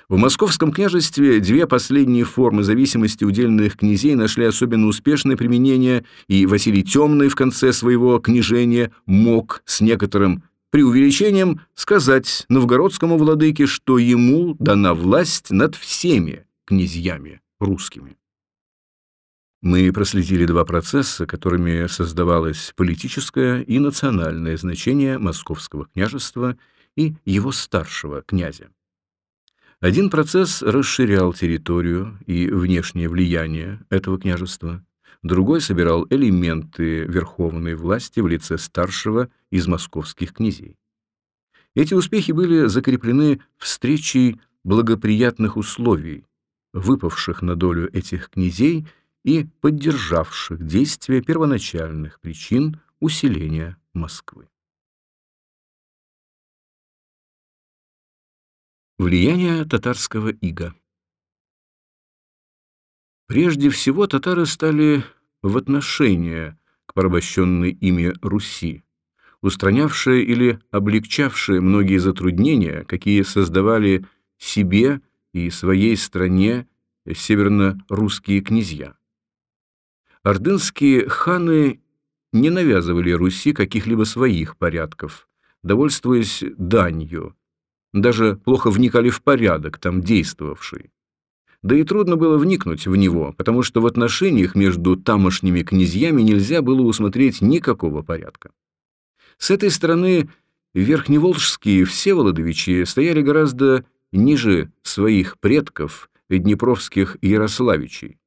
В московском княжестве две последние формы зависимости удельных князей нашли особенно успешное применение, и Василий Темный в конце своего княжения мог с некоторым преувеличением сказать новгородскому владыке, что ему дана власть над всеми князьями русскими. Мы проследили два процесса, которыми создавалось политическое и национальное значение московского княжества и его старшего князя. Один процесс расширял территорию и внешнее влияние этого княжества, другой собирал элементы верховной власти в лице старшего из московских князей. Эти успехи были закреплены встречей благоприятных условий, выпавших на долю этих князей и поддержавших действия первоначальных причин усиления Москвы. Влияние татарского ига Прежде всего татары стали в отношении к порабощенной ими Руси устранявшее или облегчавшее многие затруднения, какие создавали себе и своей стране северно-русские князья. Ордынские ханы не навязывали Руси каких-либо своих порядков, довольствуясь данью, даже плохо вникали в порядок, там действовавший. Да и трудно было вникнуть в него, потому что в отношениях между тамошними князьями нельзя было усмотреть никакого порядка. С этой стороны верхневолжские Всеволодовичи стояли гораздо ниже своих предков, днепровских Ярославичей.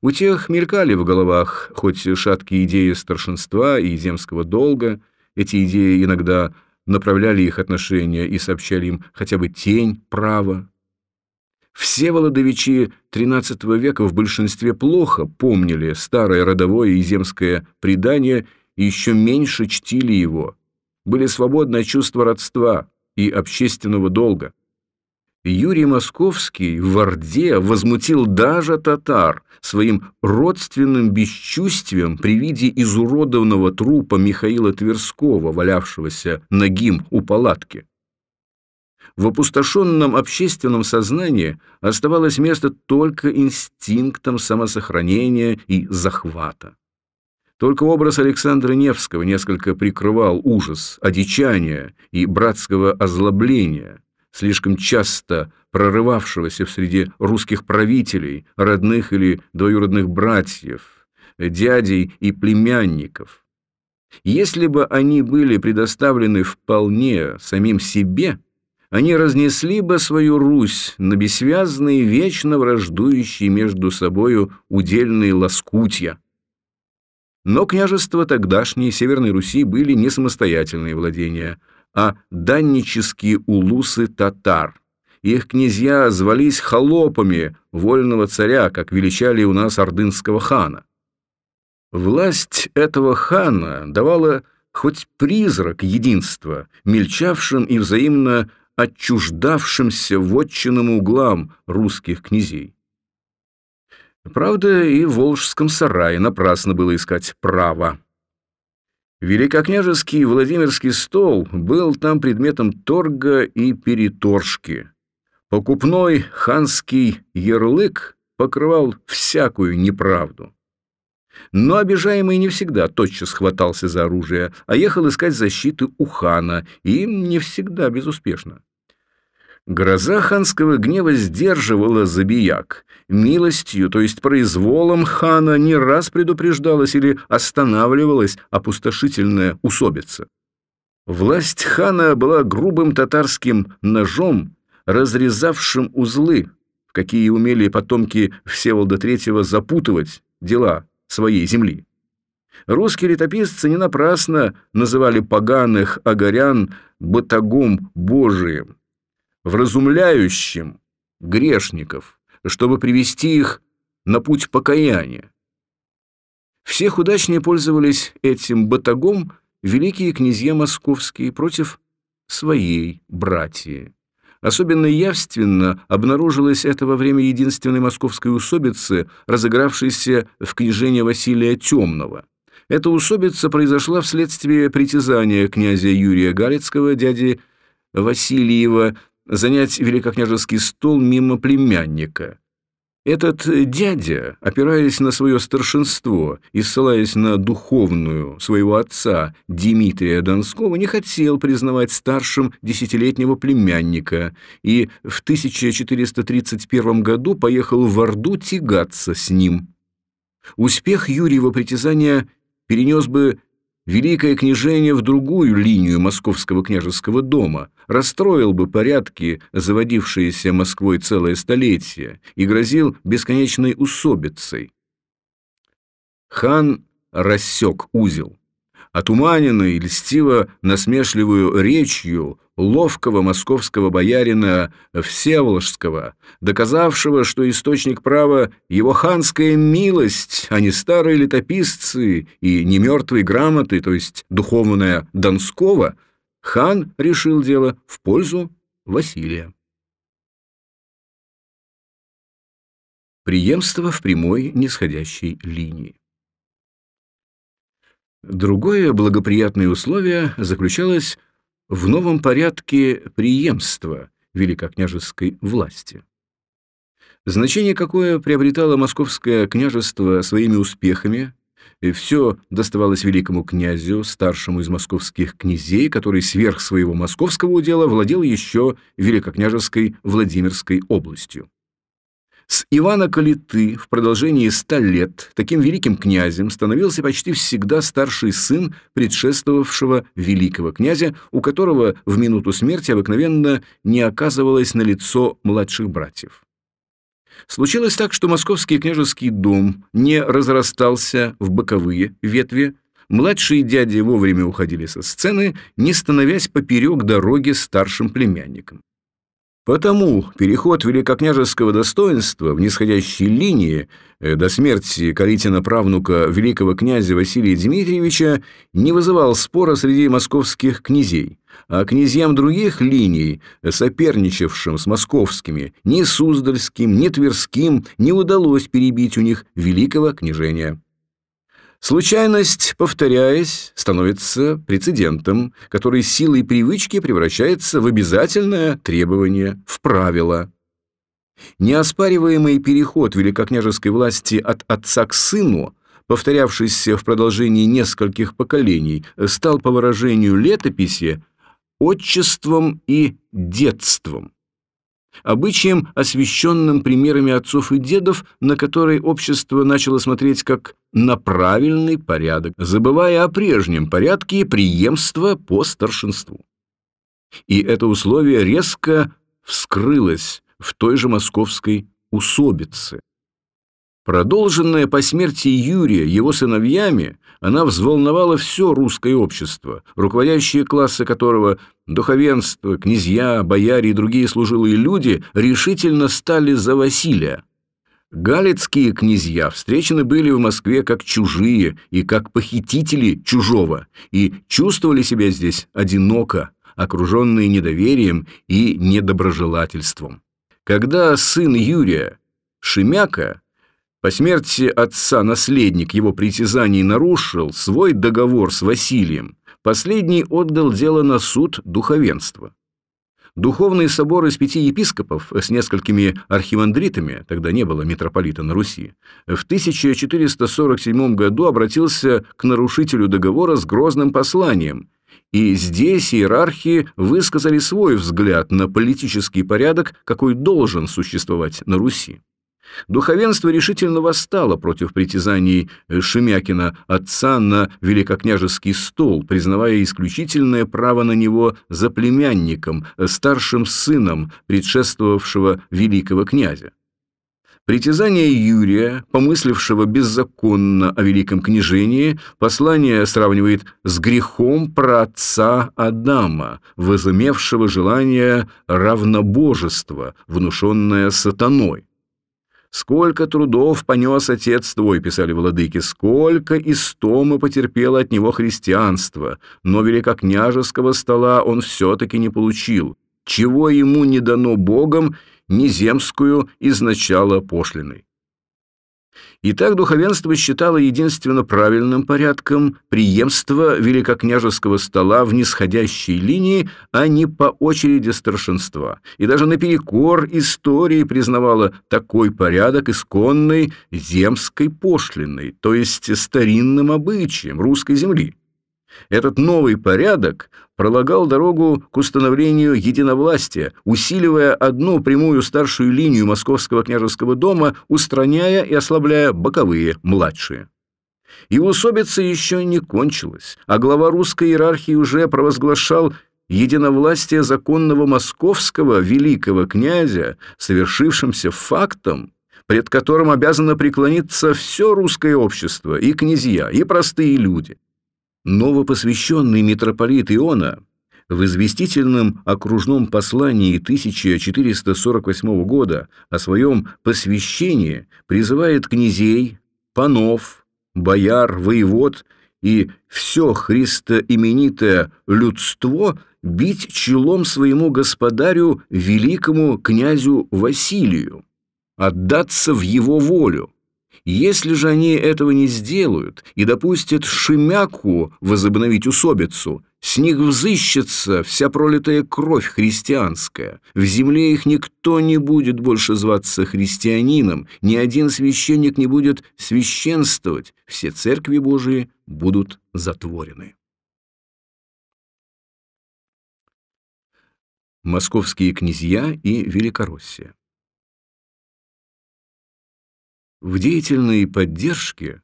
У тех мелькали в головах хоть шаткие идеи старшинства и земского долга, эти идеи иногда направляли их отношения и сообщали им хотя бы тень права. Все володовичи XIII века в большинстве плохо помнили старое родовое и земское предание и еще меньше чтили его, были свободны от чувства родства и общественного долга. Юрий Московский в Орде возмутил даже татар своим родственным бесчувствием при виде изуродованного трупа Михаила Тверского, валявшегося нагим у палатки. В опустошенном общественном сознании оставалось место только инстинктам самосохранения и захвата. Только образ Александра Невского несколько прикрывал ужас, одичания и братского озлобления, слишком часто прорывавшегося в среди русских правителей, родных или двоюродных братьев, дядей и племянников. Если бы они были предоставлены вполне самим себе, они разнесли бы свою Русь на бессвязные, вечно враждующие между собою удельные лоскутья. Но княжества тогдашней Северной Руси были не самостоятельные владения – а даннические улусы татар. Их князья звались холопами вольного царя, как величали у нас ордынского хана. Власть этого хана давала хоть призрак единства, мельчавшим и взаимно отчуждавшимся вотчинным углам русских князей. Правда, и в Волжском сарае напрасно было искать право. Великокняжеский Владимирский стол был там предметом торга и переторжки. Покупной ханский ярлык покрывал всякую неправду. Но обижаемый не всегда тотчас хватался за оружие, а ехал искать защиты у хана, и не всегда безуспешно. Гроза ханского гнева сдерживала забияк. Милостью, то есть произволом хана, не раз предупреждалась или останавливалась опустошительная усобица. Власть хана была грубым татарским ножом, разрезавшим узлы, в какие умели потомки Всеволода III запутывать дела своей земли. Русские летописцы не напрасно называли поганых агарян батагом Божиим вразумляющим грешников, чтобы привести их на путь покаяния. Всех удачнее пользовались этим батагом великие князья московские против своей братьи. Особенно явственно обнаружилось это во время единственной московской усобицы, разыгравшейся в княжении Василия Темного. Эта усобица произошла вследствие притязания князя Юрия Галицкого, дяди Васильева, занять великокняжеский стол мимо племянника. Этот дядя, опираясь на свое старшинство и ссылаясь на духовную своего отца Дмитрия Донского, не хотел признавать старшим десятилетнего племянника и в 1431 году поехал в Орду тягаться с ним. Успех Юрьева притязания перенес бы Великое княжение в другую линию московского княжеского дома расстроил бы порядки, заводившиеся Москвой целое столетие, и грозил бесконечной усобицей. Хан рассек узел. Отуманенный, льстиво насмешливую речью ловкого московского боярина Всеволожского, доказавшего, что источник права – его ханская милость, а не старые летописцы и не мертвые грамоты, то есть духовная Донского, хан решил дело в пользу Василия. Преемство в прямой нисходящей линии. Другое благоприятное условие заключалось в новом порядке преемства великокняжеской власти. Значение, какое приобретало московское княжество своими успехами, и все доставалось великому князю, старшему из московских князей, который сверх своего московского удела владел еще великокняжеской Владимирской областью. С Ивана Калиты в продолжении ста лет таким великим князем становился почти всегда старший сын предшествовавшего великого князя, у которого в минуту смерти обыкновенно не оказывалось на лицо младших братьев. Случилось так, что московский княжеский дом не разрастался в боковые ветви, младшие дяди вовремя уходили со сцены, не становясь поперек дороги старшим племянникам. Потому переход великокняжеского достоинства в нисходящей линии э, до смерти Калитина правнука великого князя Василия Дмитриевича не вызывал спора среди московских князей, а князьям других линий, соперничавшим с московскими, ни Суздальским, ни Тверским не удалось перебить у них великого княжения. Случайность, повторяясь, становится прецедентом, который силой привычки превращается в обязательное требование, в правило. Неоспариваемый переход великокняжеской власти от отца к сыну, повторявшийся в продолжении нескольких поколений, стал, по выражению летописи, отчеством и детством обычаем, освященным примерами отцов и дедов, на которые общество начало смотреть как на правильный порядок, забывая о прежнем порядке преемства по старшинству. И это условие резко вскрылось в той же московской усобице. Продолженная по смерти Юрия его сыновьями, она взволновала все русское общество, руководящие классы которого, духовенство, князья, бояре и другие служилые люди, решительно стали за Василия. Галицкие князья встречены были в Москве как чужие и как похитители чужого, и чувствовали себя здесь одиноко, окруженные недоверием и недоброжелательством. Когда сын Юрия, Шемяка, по смерти отца наследник его притязаний нарушил свой договор с Василием. Последний отдал дело на суд духовенства. Духовный собор из пяти епископов с несколькими архимандритами, тогда не было митрополита на Руси, в 1447 году обратился к нарушителю договора с грозным посланием, и здесь иерархи высказали свой взгляд на политический порядок, какой должен существовать на Руси. Духовенство решительно восстало против притязаний Шемякина отца на великокняжеский стол, признавая исключительное право на него за племянником, старшим сыном предшествовавшего великого князя. Притязание Юрия, помыслившего беззаконно о великом княжении, послание сравнивает с грехом праотца Адама, возымевшего желание равнобожества, внушенное сатаной. «Сколько трудов понес отец твой», — писали владыки, «сколько истомы потерпело от него христианство, но великокняжеского стола он все-таки не получил, чего ему не дано Богом, ни земскую изначало пошлиной». Итак, духовенство считало единственно правильным порядком преемство великокняжеского стола в нисходящей линии, а не по очереди старшинства, и даже наперекор истории признавало такой порядок исконной земской пошлиной, то есть старинным обычаем русской земли. Этот новый порядок пролагал дорогу к установлению единовластия, усиливая одну прямую старшую линию московского княжеского дома, устраняя и ослабляя боковые, младшие. И усобица еще не кончилась, а глава русской иерархии уже провозглашал единовластие законного московского великого князя, совершившимся фактом, пред которым обязано преклониться все русское общество, и князья, и простые люди. Новопосвященный митрополит Иона в известительном окружном послании 1448 года о своем посвящении призывает князей, панов, бояр, воевод и все христоименитое людство бить челом своему господарю великому князю Василию, отдаться в его волю, Если же они этого не сделают и допустят Шемяку возобновить усобицу, с них взыщется вся пролитая кровь христианская. В земле их никто не будет больше зваться христианином, ни один священник не будет священствовать, все церкви Божии будут затворены. Московские князья и Великороссия В деятельной поддержке,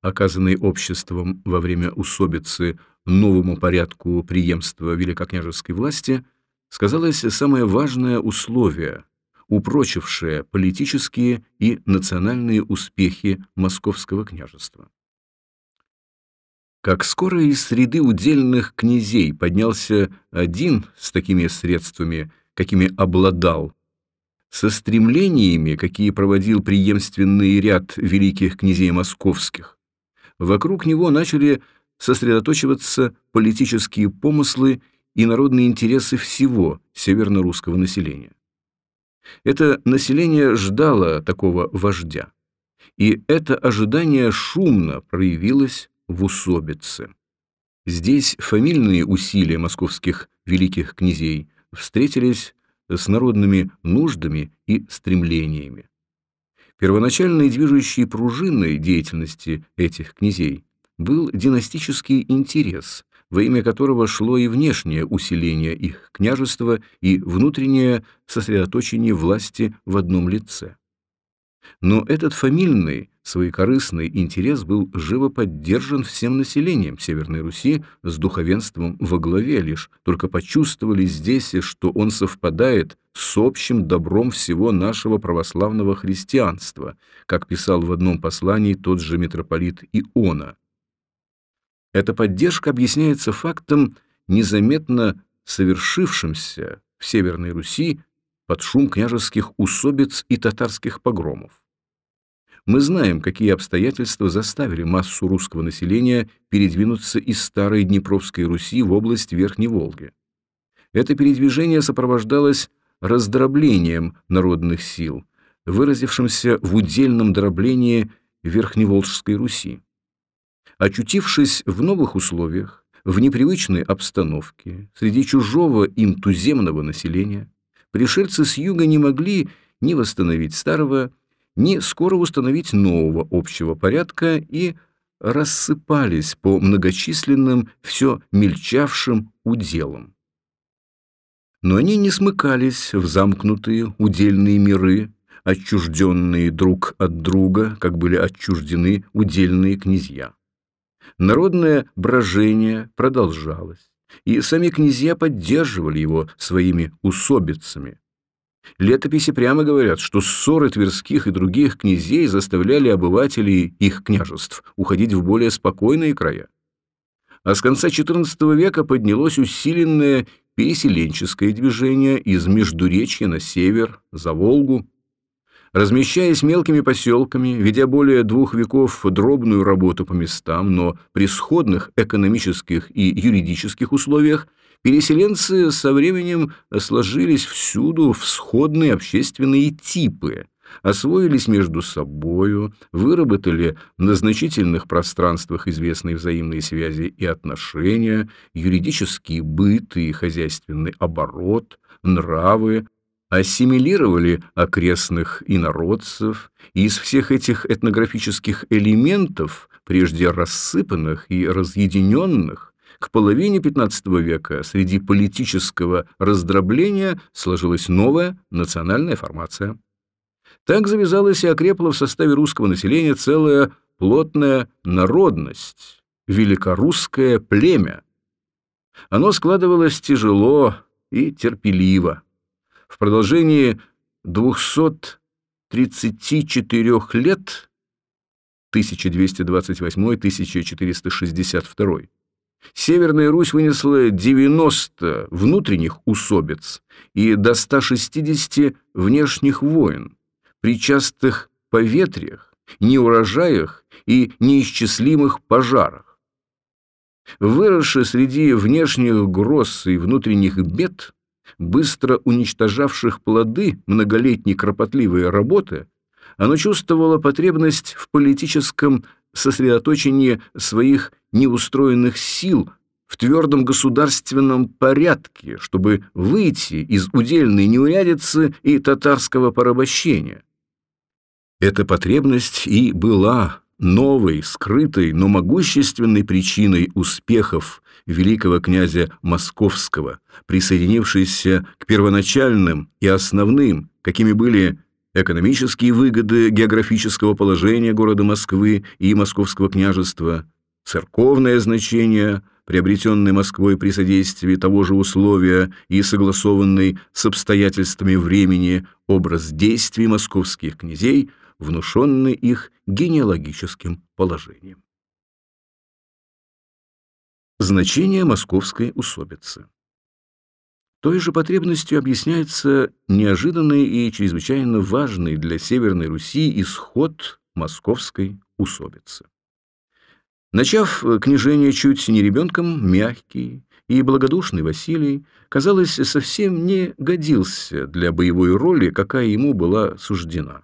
оказанной обществом во время усобицы новому порядку преемства великокняжеской власти, сказалось самое важное условие, упрочившее политические и национальные успехи Московского княжества. Как скоро из среды удельных князей поднялся один с такими средствами, какими обладал со стремлениями, какие проводил преемственный ряд великих князей московских. Вокруг него начали сосредоточиваться политические помыслы и народные интересы всего северно-русского населения. Это население ждало такого вождя, и это ожидание шумно проявилось в усобице. Здесь фамильные усилия московских великих князей встретились с народными нуждами и стремлениями. Первоначальной движущей пружиной деятельности этих князей был династический интерес, во имя которого шло и внешнее усиление их княжества и внутреннее сосредоточение власти в одном лице. Но этот фамильный, своекорыстный интерес был живо поддержан всем населением Северной Руси с духовенством во главе лишь, только почувствовали здесь, что он совпадает с общим добром всего нашего православного христианства, как писал в одном послании тот же митрополит Иона. Эта поддержка объясняется фактом, незаметно совершившимся в Северной Руси под шум княжеских усобиц и татарских погромов. Мы знаем, какие обстоятельства заставили массу русского населения передвинуться из старой Днепровской Руси в область Верхней Волги. Это передвижение сопровождалось раздроблением народных сил, выразившимся в удельном дроблении Верхневолжской Руси. Очутившись в новых условиях, в непривычной обстановке, среди чужого им туземного населения, пришельцы с юга не могли ни восстановить старого, ни скоро установить нового общего порядка и рассыпались по многочисленным, все мельчавшим уделам. Но они не смыкались в замкнутые удельные миры, отчужденные друг от друга, как были отчуждены удельные князья. Народное брожение продолжалось, и сами князья поддерживали его своими усобицами, Летописи прямо говорят, что ссоры тверских и других князей заставляли обывателей их княжеств уходить в более спокойные края. А с конца XIV века поднялось усиленное переселенческое движение из Междуречья на север, за Волгу. Размещаясь мелкими поселками, ведя более двух веков дробную работу по местам, но при сходных экономических и юридических условиях, Переселенцы со временем сложились всюду в сходные общественные типы, освоились между собою, выработали на значительных пространствах известные взаимные связи и отношения, юридические быты и хозяйственный оборот, нравы, ассимилировали окрестных инородцев, и из всех этих этнографических элементов, прежде рассыпанных и разъединенных, к половине XV века среди политического раздробления сложилась новая национальная формация. Так завязалась и окрепла в составе русского населения целая плотная народность, великорусское племя. Оно складывалось тяжело и терпеливо. В продолжении 234 лет 1228-1462 Северная Русь вынесла 90 внутренних усобиц и до 160 внешних войн, при частых поветриях, неурожаях и неисчислимых пожарах. Выросшие среди внешних гроз и внутренних бед, быстро уничтожавших плоды многолетней кропотливой работы, оно чувствовало потребность в политическом сосредоточении своих неустроенных сил в твердом государственном порядке, чтобы выйти из удельной неурядицы и татарского порабощения. Эта потребность и была новой, скрытой, но могущественной причиной успехов великого князя Московского, присоединившейся к первоначальным и основным, какими были экономические выгоды географического положения города Москвы и Московского княжества, церковное значение, приобретенное Москвой при содействии того же условия и согласованный с обстоятельствами времени образ действий московских князей, внушенный их генеалогическим положением. Значение московской усобицы той же потребностью объясняется неожиданный и чрезвычайно важный для Северной Руси исход московской усобицы. Начав княжение чуть не ребенком, мягкий и благодушный Василий, казалось, совсем не годился для боевой роли, какая ему была суждена.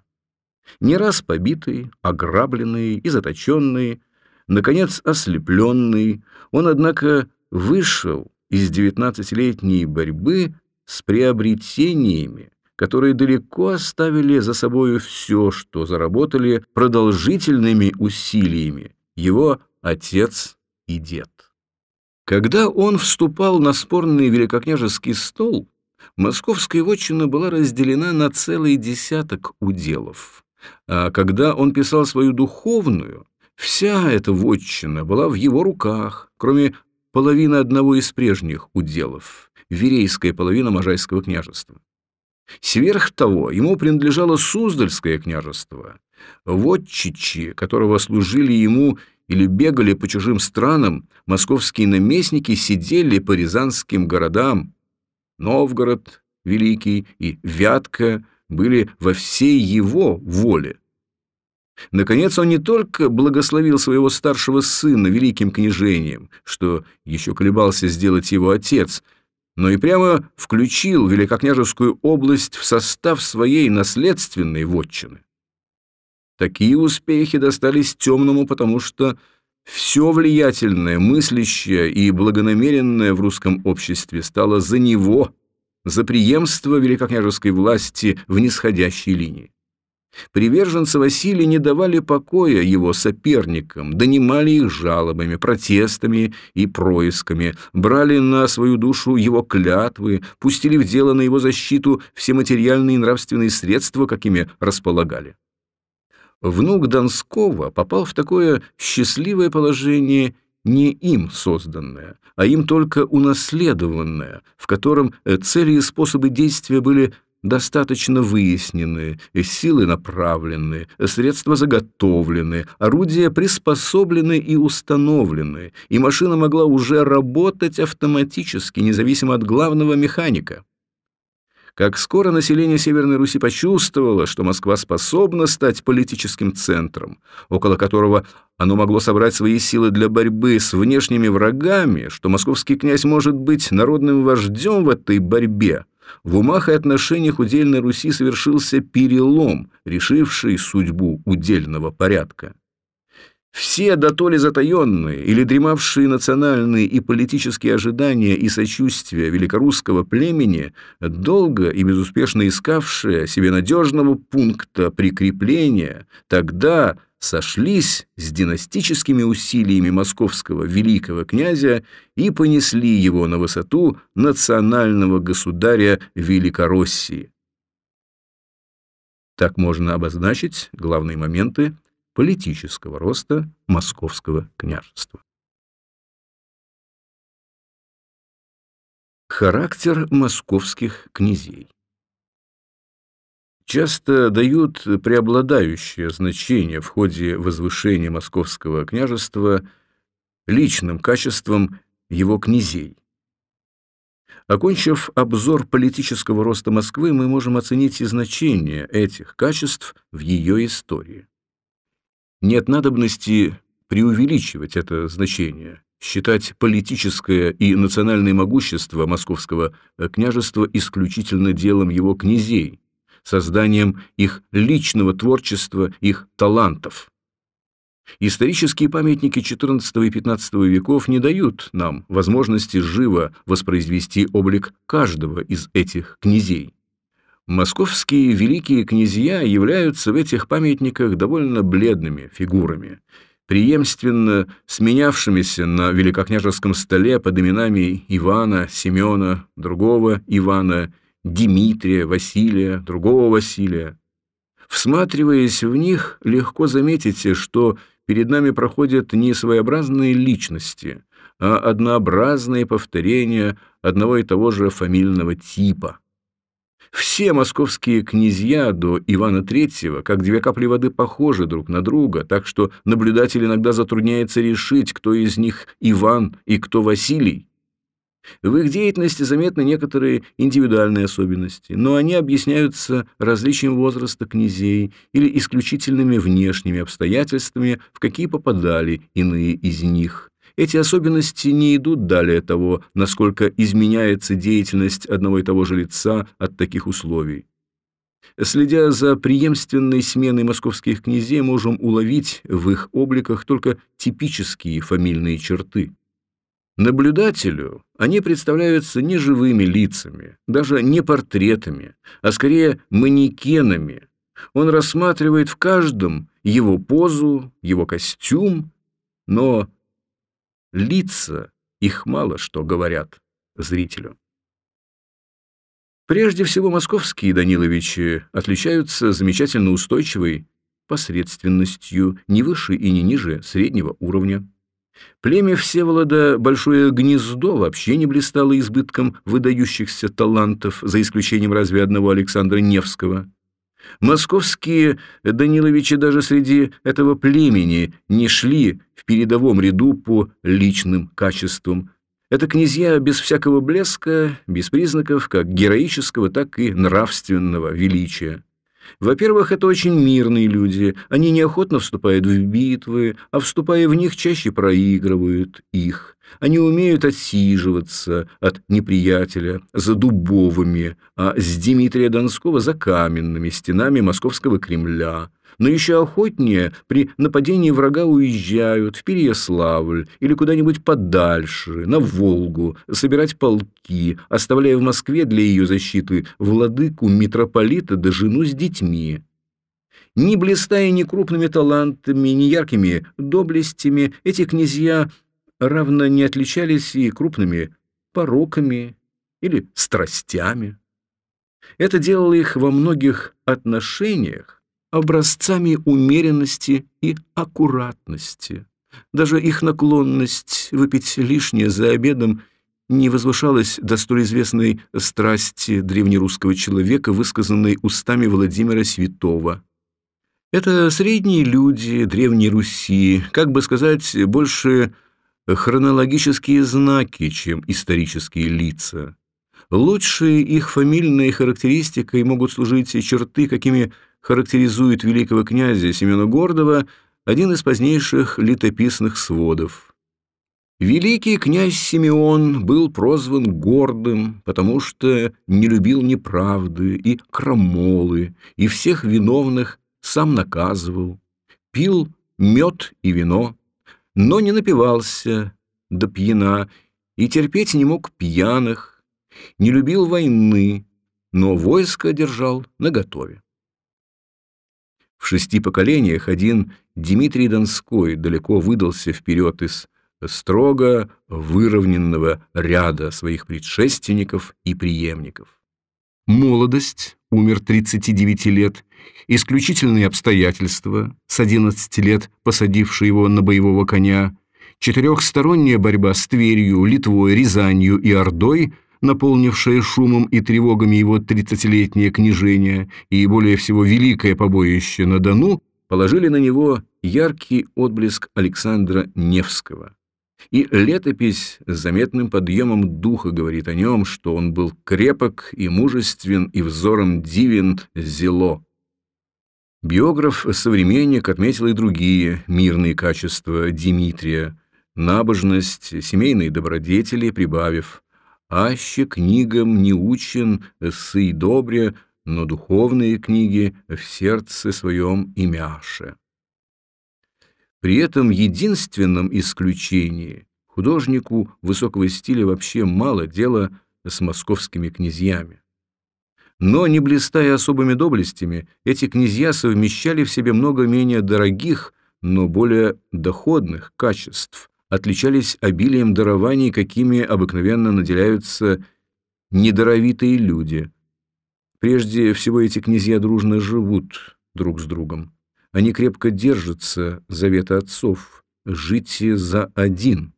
Не раз побитый, ограбленный и заточенный, наконец ослепленный, он, однако, вышел из девятнадцатилетней борьбы с приобретениями, которые далеко оставили за собою все, что заработали продолжительными усилиями его отец и дед. Когда он вступал на спорный великокняжеский стол, московская вотчина была разделена на целый десяток уделов, а когда он писал свою духовную, вся эта вотчина была в его руках, кроме половина одного из прежних уделов, Верейская половина Можайского княжества. Сверх того, ему принадлежало Суздальское княжество, вотчичи, которого служили ему или бегали по чужим странам, московские наместники сидели по рязанским городам. Новгород Великий и Вятка были во всей его воле. Наконец, он не только благословил своего старшего сына великим княжением, что еще колебался сделать его отец, но и прямо включил Великокняжескую область в состав своей наследственной вотчины. Такие успехи достались темному, потому что все влиятельное, мыслящее и благонамеренное в русском обществе стало за него, за преемство великокняжеской власти в нисходящей линии. Приверженцы Василия не давали покоя его соперникам, донимали их жалобами, протестами и происками, брали на свою душу его клятвы, пустили в дело на его защиту все материальные и нравственные средства, какими располагали. Внук Донского попал в такое счастливое положение не им созданное, а им только унаследованное, в котором цели и способы действия были достаточно выяснены, силы направлены, средства заготовлены, орудия приспособлены и установлены, и машина могла уже работать автоматически, независимо от главного механика. Как скоро население Северной Руси почувствовало, что Москва способна стать политическим центром, около которого оно могло собрать свои силы для борьбы с внешними врагами, что московский князь может быть народным вождем в этой борьбе, в умах и отношениях удельной Руси совершился перелом, решивший судьбу удельного порядка. Все дотоле затаенные или дремавшие национальные и политические ожидания и сочувствия великорусского племени, долго и безуспешно искавшие себе надежного пункта прикрепления, тогда – сошлись с династическими усилиями московского великого князя и понесли его на высоту национального государя Великороссии. Так можно обозначить главные моменты политического роста московского княжества. Характер московских князей часто дают преобладающее значение в ходе возвышения московского княжества личным качествам его князей. Окончив обзор политического роста Москвы, мы можем оценить и значение этих качеств в ее истории. Нет надобности преувеличивать это значение, считать политическое и национальное могущество московского княжества исключительно делом его князей, созданием их личного творчества, их талантов. Исторические памятники XIV и XV веков не дают нам возможности живо воспроизвести облик каждого из этих князей. Московские великие князья являются в этих памятниках довольно бледными фигурами, преемственно сменявшимися на великокняжеском столе под именами Ивана, Семена, другого Ивана, Дмитрия, Василия, другого Василия. Всматриваясь в них, легко заметите, что перед нами проходят не своеобразные личности, а однообразные повторения одного и того же фамильного типа. Все московские князья до Ивана III, как две капли воды, похожи друг на друга, так что наблюдатель иногда затрудняется решить, кто из них Иван и кто Василий. В их деятельности заметны некоторые индивидуальные особенности, но они объясняются различием возраста князей или исключительными внешними обстоятельствами, в какие попадали иные из них. Эти особенности не идут далее того, насколько изменяется деятельность одного и того же лица от таких условий. Следя за преемственной сменой московских князей, можем уловить в их обликах только типические фамильные черты. Наблюдателю они представляются не живыми лицами, даже не портретами, а скорее манекенами. Он рассматривает в каждом его позу, его костюм, но лица их мало что говорят зрителю. Прежде всего, московские Даниловичи отличаются замечательно устойчивой посредственностью, не выше и не ниже среднего уровня. Племя Всеволода Большое Гнездо вообще не блистало избытком выдающихся талантов, за исключением разве одного Александра Невского. Московские Даниловичи даже среди этого племени не шли в передовом ряду по личным качествам. Это князья без всякого блеска, без признаков как героического, так и нравственного величия. Во-первых, это очень мирные люди, они неохотно вступают в битвы, а вступая в них, чаще проигрывают их. Они умеют отсиживаться от неприятеля за дубовыми, а с Дмитрия Донского за каменными стенами московского Кремля но еще охотнее при нападении врага уезжают в Переяславль или куда-нибудь подальше, на Волгу, собирать полки, оставляя в Москве для ее защиты владыку митрополита да жену с детьми. Не блистая ни крупными талантами, ни яркими доблестями, эти князья равно не отличались и крупными пороками или страстями. Это делало их во многих отношениях образцами умеренности и аккуратности. Даже их наклонность выпить лишнее за обедом не возвышалась до столь известной страсти древнерусского человека, высказанной устами Владимира Святого. Это средние люди Древней Руси, как бы сказать, больше хронологические знаки, чем исторические лица. Лучшей их фамильной характеристикой могут служить черты, какими характеризует великого князя Семена Гордова один из позднейших летописных сводов. Великий князь Симеон был прозван гордым, потому что не любил неправды и крамолы, и всех виновных сам наказывал, пил мед и вино, но не напивался до пьяна и терпеть не мог пьяных, не любил войны, но войско держал наготове. В шести поколениях один Дмитрий Донской далеко выдался вперед из строго выровненного ряда своих предшественников и преемников. Молодость, умер 39 лет, исключительные обстоятельства, с 11 лет посадившие его на боевого коня, четырехсторонняя борьба с Тверью, Литвой, Рязанью и Ордой – наполнившее шумом и тревогами его тридцатилетнее княжение и, более всего, великое побоище на Дону, положили на него яркий отблеск Александра Невского. И летопись с заметным подъемом духа говорит о нем, что он был крепок и мужествен, и взором дивен зело. Биограф-современник отметил и другие мирные качества Дмитрия, набожность, семейные добродетели, прибавив аще книгам не учен, сый добре, но духовные книги в сердце своем имяше. При этом единственном исключении художнику высокого стиля вообще мало дела с московскими князьями. Но, не блистая особыми доблестями, эти князья совмещали в себе много менее дорогих, но более доходных качеств, отличались обилием дарований, какими обыкновенно наделяются недоровитые люди. Прежде всего эти князья дружно живут друг с другом. Они крепко держатся завета отцов «жите за один».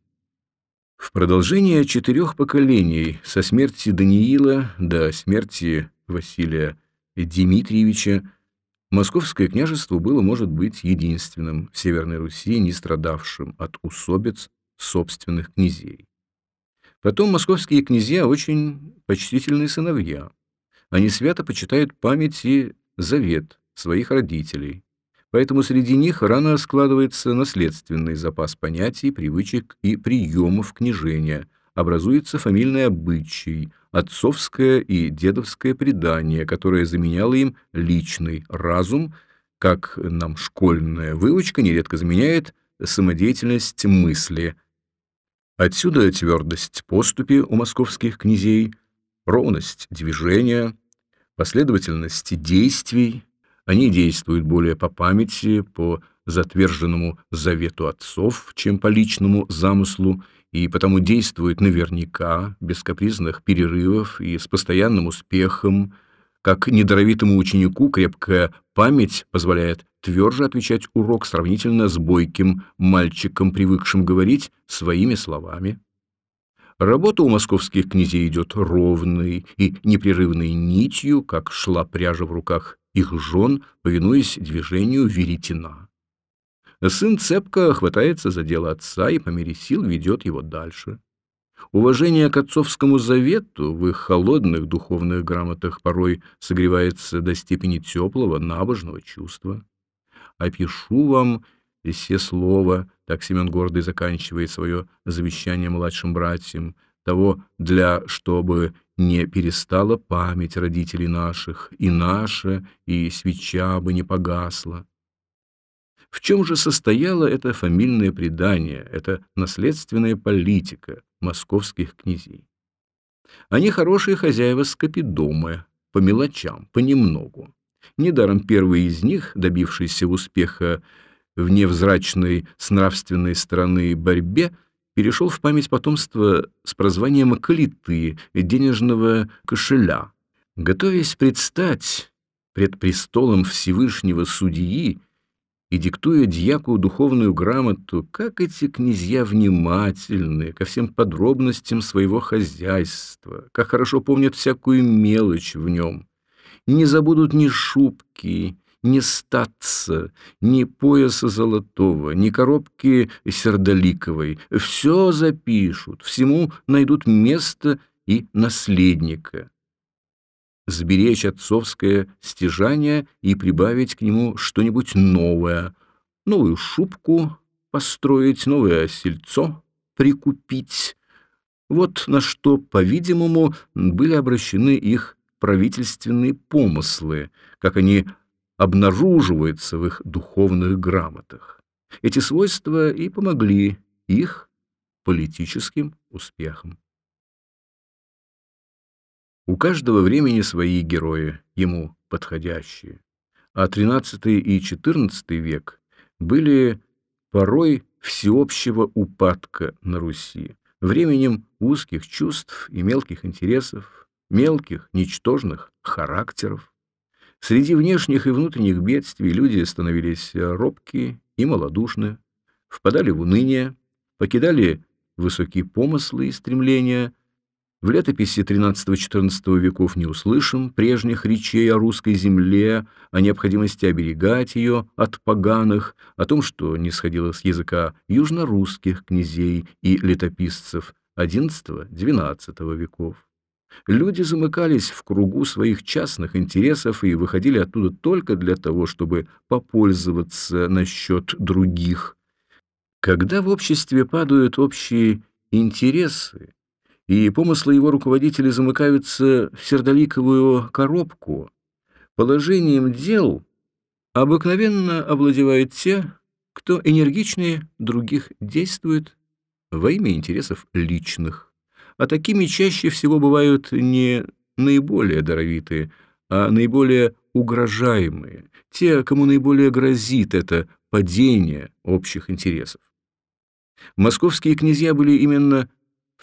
В продолжение четырех поколений, со смерти Даниила до смерти Василия Дмитриевича, Московское княжество было, может быть, единственным в Северной Руси, не страдавшим от усобиц собственных князей. Потом московские князья очень почтительные сыновья. Они свято почитают память и завет своих родителей. Поэтому среди них рано складывается наследственный запас понятий, привычек и приемов княжения, образуется фамильный обычай, отцовское и дедовское предание, которое заменяло им личный разум, как нам школьная выучка нередко заменяет самодеятельность мысли. Отсюда твердость поступи у московских князей, ровность движения, последовательность действий. Они действуют более по памяти, по затверженному завету отцов, чем по личному замыслу, и потому действует наверняка, без капризных перерывов и с постоянным успехом. Как недоровитому ученику крепкая память позволяет тверже отвечать урок сравнительно с бойким мальчиком, привыкшим говорить своими словами. Работа у московских князей идет ровной и непрерывной нитью, как шла пряжа в руках их жен, повинуясь движению веретена. Сын цепко хватается за дело отца и по мере сил ведет его дальше. Уважение к отцовскому завету в их холодных духовных грамотах порой согревается до степени теплого, набожного чувства. «Опишу вам все слова», — так Семен Гордый заканчивает свое завещание младшим братьям, того, для чтобы не перестала память родителей наших, и наша, и свеча бы не погасла. В чем же состояло это фамильное предание, эта наследственная политика московских князей? Они хорошие хозяева скопидомы, по мелочам, понемногу. Недаром первый из них, добившийся успеха в невзрачной с нравственной стороны борьбе, перешел в память потомства с прозванием «калиты» денежного кошеля. Готовясь предстать пред престолом Всевышнего Судьи, и диктуя дьяку духовную грамоту, как эти князья внимательны ко всем подробностям своего хозяйства, как хорошо помнят всякую мелочь в нем, не забудут ни шубки, ни статца, ни пояса золотого, ни коробки сердоликовой. Все запишут, всему найдут место и наследника сберечь отцовское стяжание и прибавить к нему что-нибудь новое, новую шубку построить, новое сельцо прикупить. Вот на что, по-видимому, были обращены их правительственные помыслы, как они обнаруживаются в их духовных грамотах. Эти свойства и помогли их политическим успехам. У каждого времени свои герои, ему подходящие. А XIII и XIV век были порой всеобщего упадка на Руси, временем узких чувств и мелких интересов, мелких, ничтожных характеров. Среди внешних и внутренних бедствий люди становились робкие и малодушны, впадали в уныние, покидали высокие помыслы и стремления – в летописи XIII-XIV веков не услышим прежних речей о русской земле, о необходимости оберегать ее от поганых, о том, что не сходило с языка южнорусских князей и летописцев XI-XII веков. Люди замыкались в кругу своих частных интересов и выходили оттуда только для того, чтобы попользоваться насчет других. Когда в обществе падают общие интересы, и помыслы его руководителей замыкаются в сердоликовую коробку, Положением дел обыкновенно овладевают те, кто энергичнее других действует во имя интересов личных, а такими чаще всего бывают не наиболее даровитые, а наиболее угрожаемые, те, кому наиболее грозит это падение общих интересов. Московские князья были именно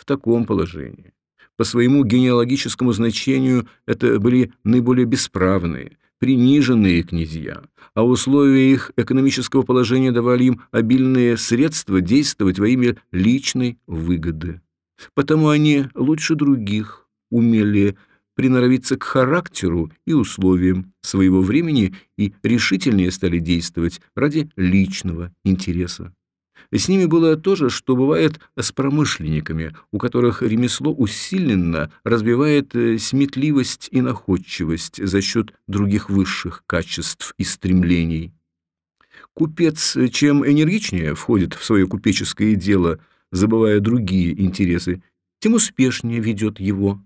в таком положении. По своему генеалогическому значению это были наиболее бесправные, приниженные князья, а условия их экономического положения давали им обильные средства действовать во имя личной выгоды. Потому они лучше других умели приноровиться к характеру и условиям своего времени и решительнее стали действовать ради личного интереса. С ними было то же, что бывает с промышленниками, у которых ремесло усиленно развивает э, сметливость и находчивость за счет других высших качеств и стремлений. Купец, чем энергичнее входит в свое купеческое дело, забывая другие интересы, тем успешнее ведет его.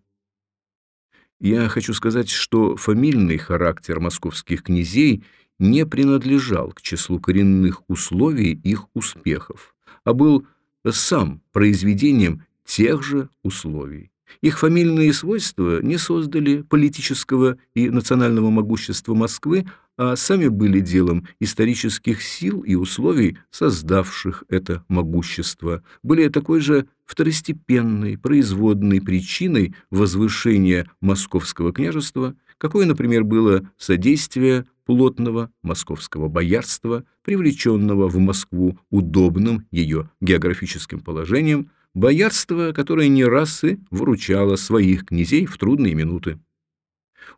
Я хочу сказать, что фамильный характер московских князей – не принадлежал к числу коренных условий их успехов, а был сам произведением тех же условий. Их фамильные свойства не создали политического и национального могущества Москвы, а сами были делом исторических сил и условий, создавших это могущество, были такой же второстепенной, производной причиной возвышения московского княжества, какое, например, было содействие плотного московского боярства, привлеченного в Москву удобным ее географическим положением, боярство, которое не раз и выручало своих князей в трудные минуты.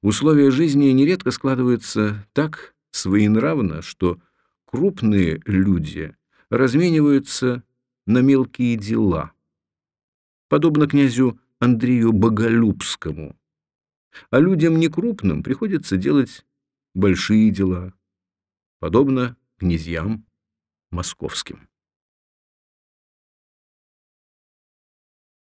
Условия жизни нередко складываются так своенравно, что крупные люди размениваются на мелкие дела, подобно князю Андрею Боголюбскому, а людям некрупным приходится делать большие дела, подобно князьям московским.